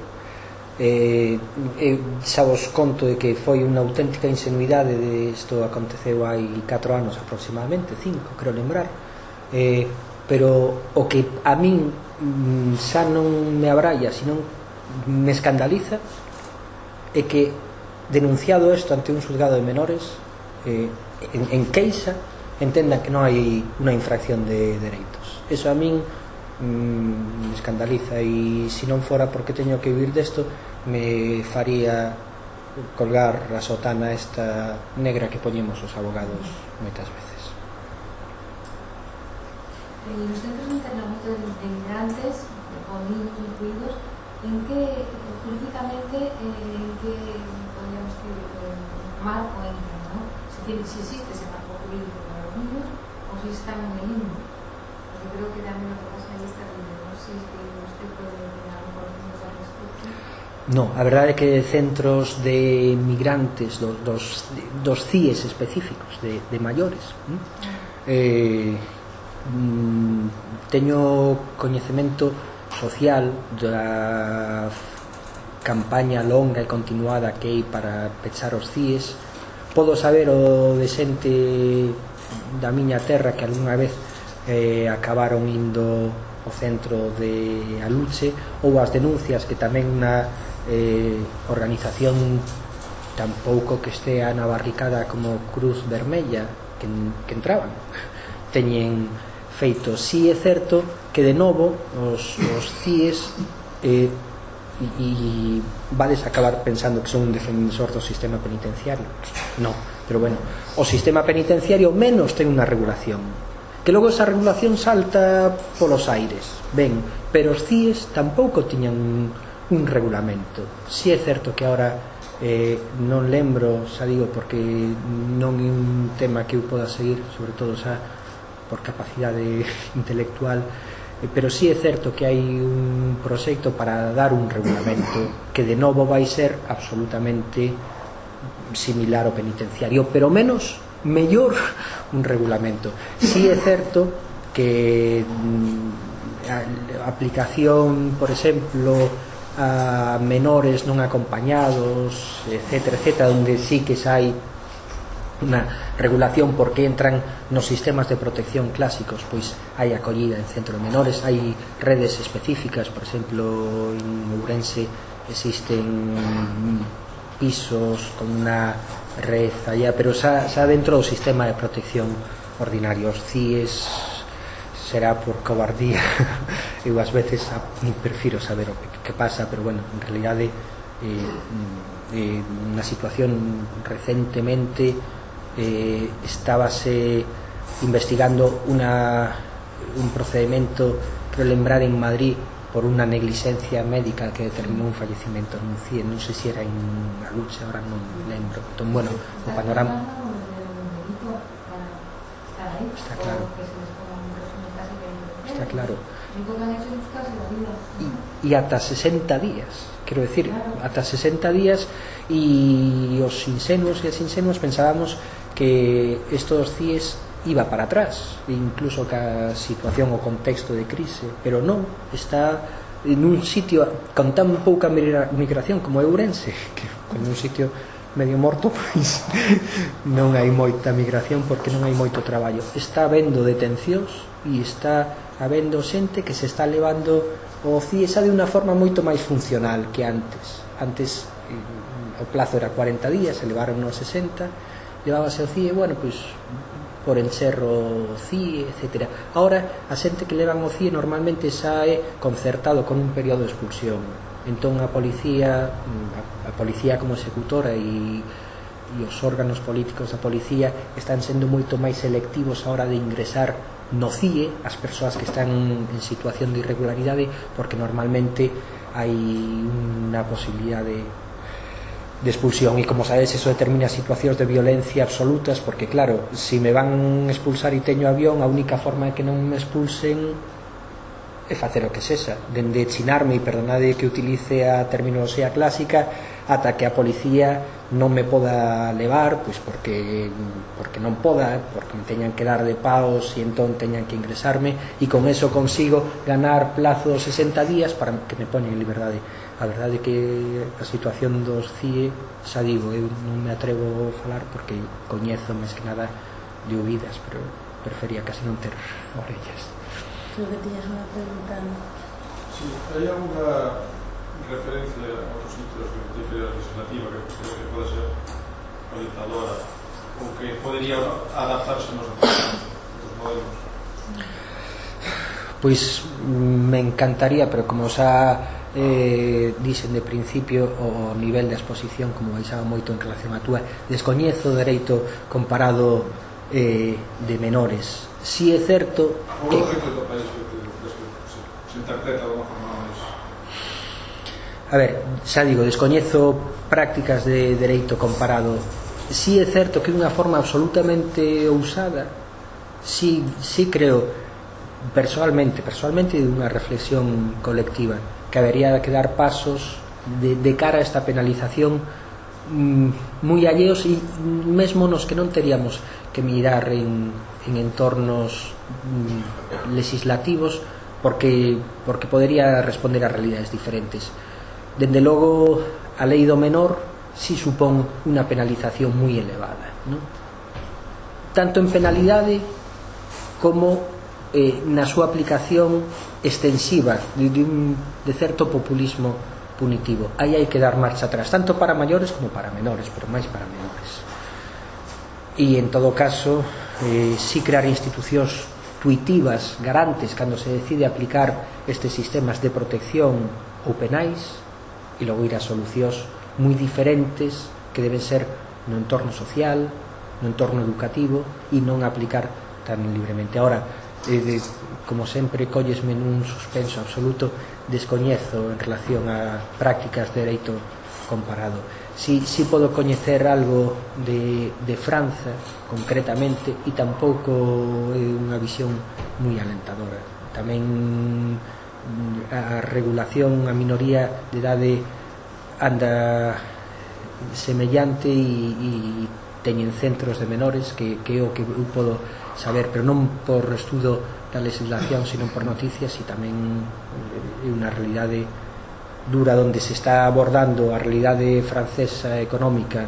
eh, eh eu xa vos conto de que foi unha auténtica insenuidade de isto aconteceu hai 4 anos aproximadamente 5, creo lembrar. Eh, pero o que a min mm, xa non me abraia sino me escandaliza é que denunciado isto ante un juzgado de menores eh, en, en queixa entendan que non hai unha infracción de dereitos. Eso a min mm, me escandaliza e se non fora porque teño que vivir desto me faría colgar a sotana esta negra que poñemos os abogados moitas veces. Eh, Nos centros internamientos de inmigrantes, de niños incluídos, en que jurídicamente eh, en que podríamos decir eh, marco entra, ¿no? Si, existe ese marco jurídico para los niños o si están en el mismo yo creo que también nosotros ahí estaremos si usted puede dar al respecto. No, a verdade é que centros de migrantes dos, dos, dos CIES específicos de, de maiores ah. eh, mm, teño coñecemento social da campaña longa e continuada que hai para pechar os CIES podo saber o de xente da miña terra que algunha vez eh, acabaron indo ao centro de Aluche ou as denuncias que tamén na eh, organización tampouco que estea na barricada como Cruz Vermella que, que entraban [laughs] teñen feito. Si sí é certo que de novo os, os CIES eh, e vades acabar pensando que son un defensor do sistema penitenciario. No, pero bueno o sistema penitenciario menos ten unha regulación que logo esa regulación salta polos aires. Ben, pero os CIES tampouco tiñan un regulamento. Si é certo que ahora eh, non lembro, xa digo porque non é un tema que eu poda seguir sobre todo xa por capacidade [laughs] intelectual eh, pero si é certo que hai un proxecto para dar un regulamento que de novo vai ser absolutamente similar ao penitenciario pero menos mellor un regulamento. Si sí é certo que mm, a aplicación, por exemplo, a menores non acompañados, etc, etc, onde sí que hai unha regulación porque entran nos sistemas de protección clásicos pois hai acollida en centro de menores hai redes específicas por exemplo en Ourense existen pisos con unha red allá, pero xa, xa dentro do sistema de protección ordinario, os CIES será por cobardía. [laughs] Eu ás veces prefiro saber o que, que pasa, pero bueno, en realidade eh, mm, eh, unha situación recentemente eh, estábase investigando una, un procedimento que lembrar en Madrid por unha negligencia médica que determinou un fallecimento nun CIE, non sei se era en a lucha, ahora non lembro. Entón, bueno, o panorama... Está claro. Está claro. E ata 60 días, quero decir, ata 60 días. E os insenuos e as insenuos pensábamos que estos CIES iba para atrás, incluso ca situación o contexto de crise, pero non, está en un sitio con tan pouca migración como Ourense, [laughs] que con un sitio medio morto, pois [laughs] non hai moita migración porque non hai moito traballo. Está habendo detencións e está habendo xente que se está levando o CIESA de unha forma moito máis funcional que antes. Antes mm, o plazo era 40 días, elevaron a 60, levábase o CIE, bueno, pois por encerro CIE, etc. Ahora, a xente que levan o CIE normalmente xa é concertado con un período de expulsión. Entón, a policía, mm, a policía como executora e e os órganos políticos da policía están sendo moito máis selectivos a hora de ingresar no CIE as persoas que están en situación de irregularidade porque normalmente hai unha posibilidade de expulsión. E como sabes eso determina situacións de violencia absolutas porque claro, se si me van expulsar e teño avión a única forma de que non me expulsen é facer o que sexa. Dende chinarme e perdonade que utilice a terminoloxía clásica ata que a policía non me poda levar pois porque porque non poda porque me teñan que dar de paos e entón teñan que ingresarme. E con eso consigo ganar plazo 60 días para que me poñen en liberdade. A verdade é que a situación dos CIE, xa digo, eu non me atrevo a falar porque coñezo máis que nada de ouvidas, pero prefería casi non ter orellas. Creo que tiñas unha pregunta. Sí, hai alguna referencia a outros títulos que refiere legislativa que que pode ser orientadora ou que podería adaptarse nos outros modelos? Pois me encantaría, pero como xa eh, dixen de principio o nivel de exposición como baixaba moito en relación a túa descoñezo o dereito comparado eh, de menores. Si é certo que... País que, que, que se, se interpreta de forma máis a ver, xa digo descoñezo prácticas de dereito comparado. Si é certo que unha forma absolutamente ousada si, si creo personalmente, personalmente unha reflexión colectiva que habería que dar pasos de, de cara a esta penalización mm, moi alleos e mesmo nos que non teríamos que mirar en, en entornos mm, legislativos porque porque podería responder a realidades diferentes. Dende logo, a lei do menor si supón unha penalización moi elevada, non? Tanto en penalidade como eh, na súa aplicación extensiva de, de, un, de certo populismo punitivo. Aí hai que dar marcha atrás, tanto para maiores como para menores, pero máis para menores. E, en todo caso, eh, si crear institucións tuitivas, garantes, cando se decide aplicar estes sistemas de protección ou penais, e logo ir a solucións moi diferentes que deben ser no entorno social, no entorno educativo, e non aplicar tan libremente. Ahora, e de, como sempre collesme nun suspenso absoluto descoñezo en relación a prácticas de dereito comparado. Si, si podo coñecer algo de, de Franza concretamente e tampouco é unha visión moi alentadora. Tamén mm, a regulación a minoría de idade anda semellante e, e teñen centros de menores que, que é o que eu podo saber, pero non por estudo da legislación, sino por noticias e tamén eh, é unha realidade dura onde se está abordando a realidade francesa económica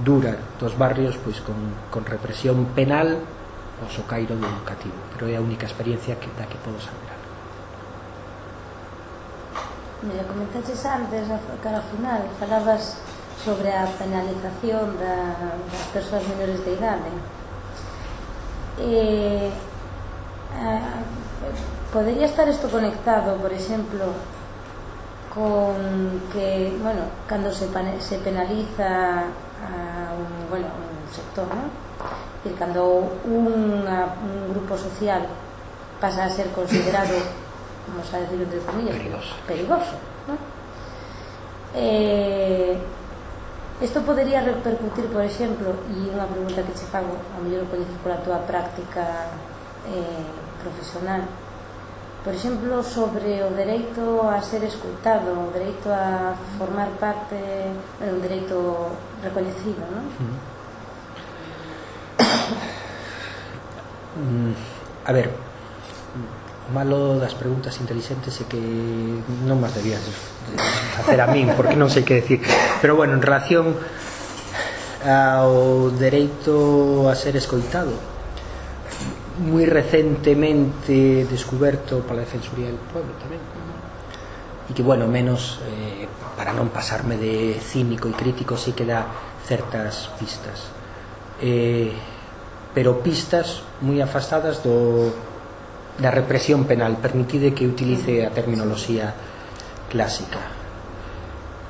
dura dos barrios pois con, con represión penal o socairo do educativo. Pero é a única experiencia que, da que podo saber Mira, comentaches antes cara ao final falabas sobre a penalización da, das persoas menores de idade eh, a, estar isto conectado, por exemplo, con que, bueno, cando se, se penaliza a un, bueno, un sector, ¿no? Dicir, cando un, a, un grupo social pasa a ser considerado, vamos a decir entre comillas, perigoso, perigoso ¿no? Eh, Isto podería repercutir, por exemplo, e unha pregunta que che fago, a mellor o coñeces pola túa práctica eh, profesional, por exemplo, sobre o dereito a ser escutado, o dereito a formar parte, o dereito reconhecido, non? [coughs] Mm. A ver, malo das preguntas inteligentes é que non máis debías facer a min porque non sei que decir. Pero bueno, en relación ao dereito a ser escoitado moi recentemente descoberto pola Defensoría del Pueblo tamén e que bueno, menos eh, para non pasarme de cínico e crítico sí que dá certas pistas. Eh, pero pistas moi afastadas do da represión penal, permitide que utilice a terminoloxía clásica.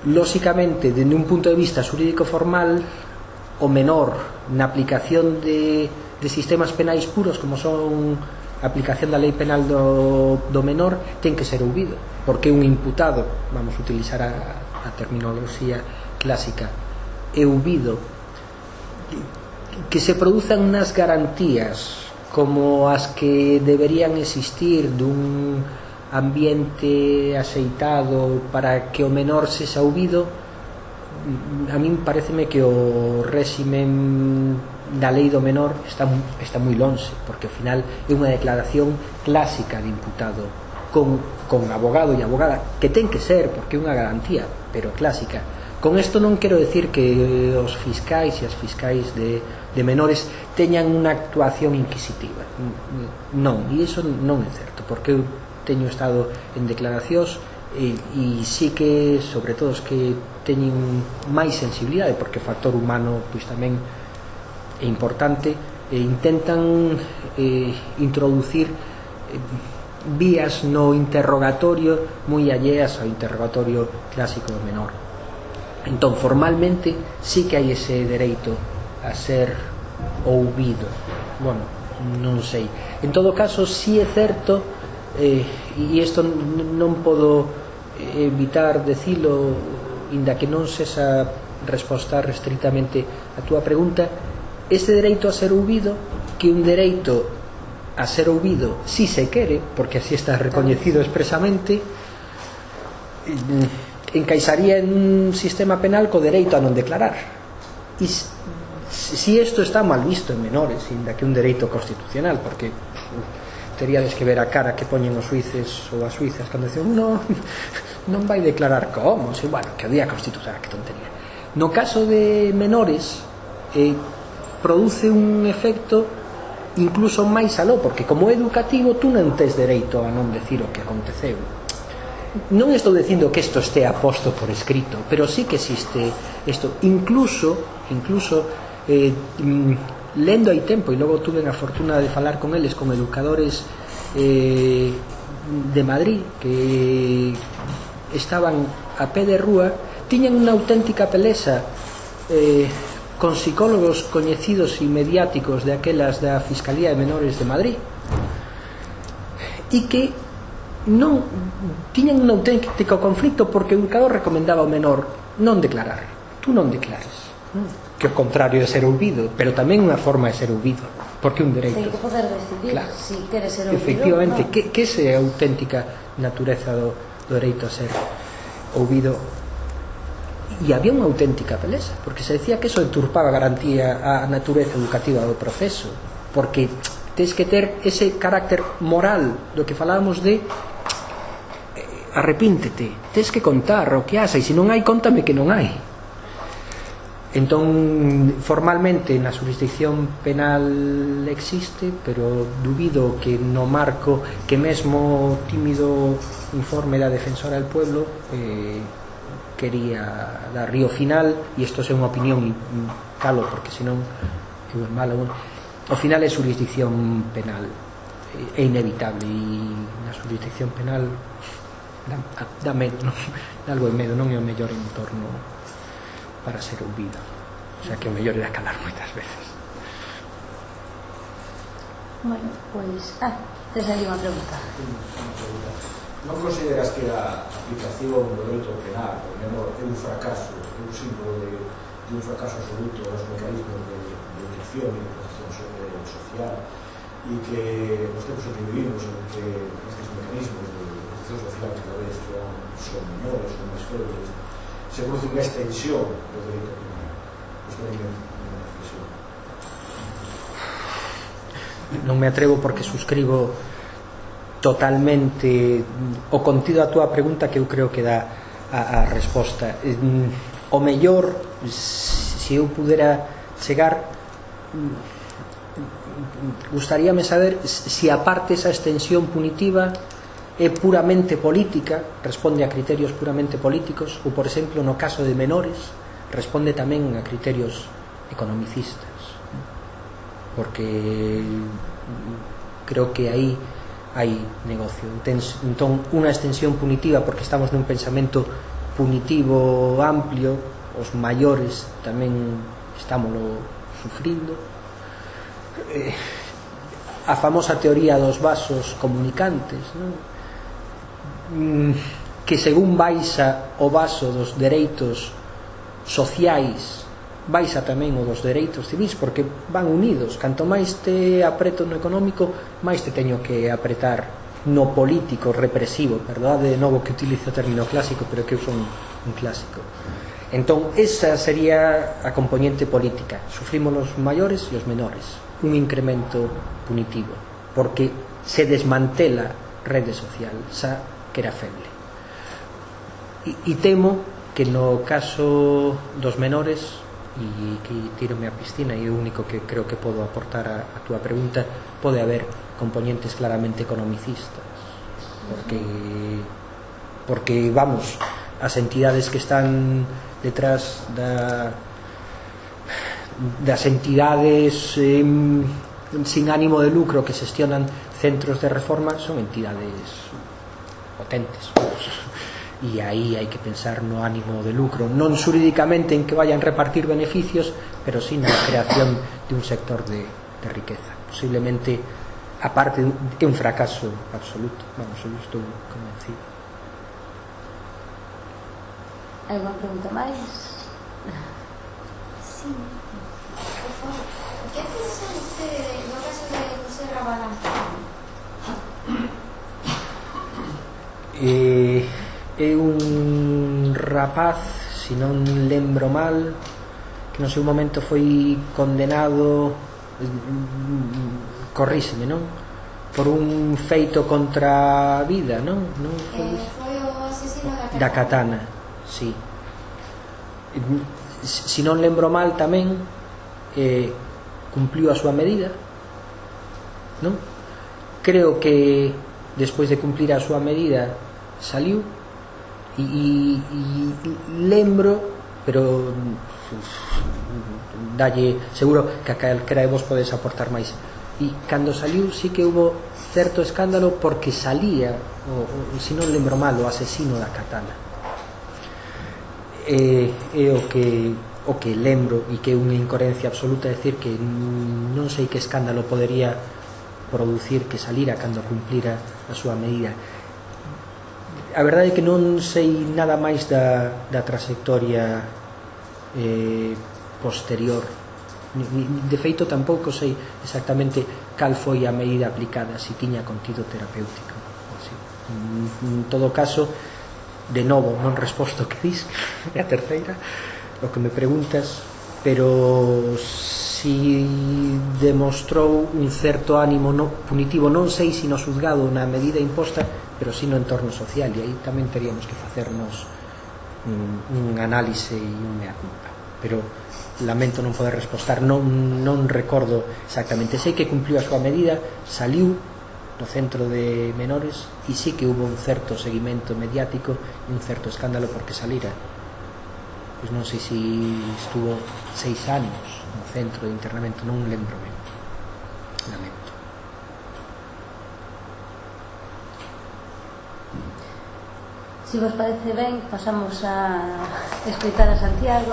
Lóxicamente, dende un punto de vista xurídico formal, o menor na aplicación de, de sistemas penais puros como son a aplicación da lei penal do, do menor ten que ser ouvido porque un imputado vamos a utilizar a, a terminoloxía clásica é ouvido que se produzan unas garantías como as que deberían existir dun ambiente aceitado para que o menor se saubido a min pareceme que o réximen da lei do menor está, está moi lonxe porque ao final é unha declaración clásica de imputado con, con abogado e abogada que ten que ser porque é unha garantía pero clásica. Con isto non quero decir que eh, os fiscais e as fiscais de, de menores teñan unha actuación inquisitiva. Non, e iso non é certo, porque eu teño estado en declaracións e, e sí que, sobre todo, os que teñen máis sensibilidade, porque o factor humano pois tamén é importante, e intentan eh, introducir eh, vías no interrogatorio moi alleas ao interrogatorio clásico do menor. Entón, formalmente, sí que hai ese dereito a ser ouvido. Bueno, non sei. En todo caso, sí é certo, eh, e isto non podo evitar decilo, inda que non sexa resposta restritamente a túa pregunta, este dereito a ser ouvido, que un dereito a ser ouvido si se quere, porque así está recoñecido expresamente, eh, encaixaría en un sistema penal co dereito a non declarar. E si isto está mal visto en menores inda que un dereito constitucional porque teríades que ver a cara que poñen os suíces ou as suizas cando dicen non, [laughs] non vai declarar como se, bueno, que o día constitucional que tontería. No caso de menores eh, produce un efecto incluso máis aló, porque como educativo tú non tes dereito a non decir o que aconteceu non estou dicindo que isto estea posto por escrito, pero sí que existe isto, incluso incluso eh, mm, lendo hai tempo e logo tuve a fortuna de falar con eles con educadores eh, de Madrid que estaban a pé de rúa tiñan unha auténtica pelesa eh, con psicólogos coñecidos e mediáticos de aquelas da Fiscalía de Menores de Madrid e que non tiñan non ten que o conflicto porque o educador recomendaba ao menor non declarar, tú non declares que o contrario de ser ouvido, pero tamén unha forma de ser ouvido, porque un dereito. Ten que poder decidir claro. si quere ser ouvido. Efectivamente, no. que, que é a auténtica natureza do, do dereito a ser ouvido. E había unha auténtica beleza, porque se decía que eso enturpaba garantía a natureza educativa do proceso, porque tens que ter ese carácter moral do que falábamos de arrepíntete, tens que contar o que has e se non hai, contame que non hai Entón, formalmente na jurisdicción penal existe, pero dubido que no marco que mesmo tímido informe da defensora del pueblo eh, quería dar río final e isto é unha opinión calo porque senón é malo o final é jurisdicción penal é inevitable e na jurisdicción penal da, da, medo, non? da algo de medo non é o mellor entorno para ser ouvida o sea que o mellor era calar moitas veces Bueno, pois... Ah, tes aí unha pregunta. Non consideras que a aplicación do dereito penal, por menos, é un fracaso, é un símbolo de, de un fracaso absoluto dos mecanismos de, de protección e de protección eh, social, e que nos tempos que vivimos, en que estes mecanismos procesos sociais que hoxe son, son menores, son máis febles, se produce unha extensión do dereito penal. Isto é unha reflexión. Non me atrevo porque suscribo totalmente o contido a túa pregunta que eu creo que dá a, a resposta. Mm, o mellor, se eu pudera chegar mm, mm, gustaríame saber se aparte esa extensión punitiva é puramente política, responde a criterios puramente políticos, ou, por exemplo, no caso de menores, responde tamén a criterios economicistas. Porque creo que aí hai negocio. Entón, unha extensión punitiva, porque estamos nun pensamento punitivo amplio, os maiores tamén estámolo sufrindo. Eh, a famosa teoría dos vasos comunicantes, non? Mm, que según baixa o vaso dos dereitos sociais baixa tamén o dos dereitos civis porque van unidos. Canto máis te apreto no económico máis te teño que apretar no político represivo perdoade de novo que utilizo o término clásico pero que eu son un clásico. Entón esa sería a componente política. Sufrimos os maiores e os menores. Un incremento punitivo porque se desmantela rede social. Xa que era feble. E, e temo que no caso dos menores e que tirome a piscina e o único que creo que podo aportar a, a túa pregunta pode haber componentes claramente economicistas porque porque vamos as entidades que están detrás da das entidades eh, sin ánimo de lucro que xestionan centros de reforma son entidades potentes. E aí hai que pensar no ánimo de lucro non xurídicamente en que vayan repartir beneficios pero sí na creación de un sector de, de riqueza. Posiblemente aparte de un fracaso absoluto. Vamos, eu estou convencido. Alguna pregunta máis? Sí, por favor. eh, é un rapaz se non lembro mal que no seu momento foi condenado corríseme, non? por un feito contra a vida, non? non foi, eh, foi o asesino da katana. Da katana, sí. Si non lembro mal tamén eh, cumpliu a súa medida, non? Creo que despois de cumplir a súa medida saliu e, e, e lembro pero mm, dalle seguro que a calquera de vos podes aportar máis e cando saliu sí que hubo certo escándalo porque salía o, o se non lembro mal o asesino da katana é, eh, é eh, o que o que lembro e que é unha incoherencia absoluta decir que non sei que escándalo podería producir que salira cando cumplira a súa medida a verdade é que non sei nada máis da, da trayectoria eh, posterior de feito tampouco sei exactamente cal foi a medida aplicada se tiña contido terapéutico así. en todo caso de novo non resposto que [laughs] dis é a terceira o que me preguntas pero si demostrou un certo ánimo no, punitivo non sei se no juzgado na medida imposta pero si no entorno social e aí tamén teríamos que facernos un, un análise e un mea culpa. Pero lamento non poder respostar non, non recordo exactamente. Sei que cumpliu a súa medida saliu do centro de menores e sí que hubo un certo seguimento mediático e un certo escándalo porque salira. Pois non sei se estuvo seis anos un centro de internamento, non lembro ben. Lamento. Se si vos parece ben, pasamos a escritar a Santiago.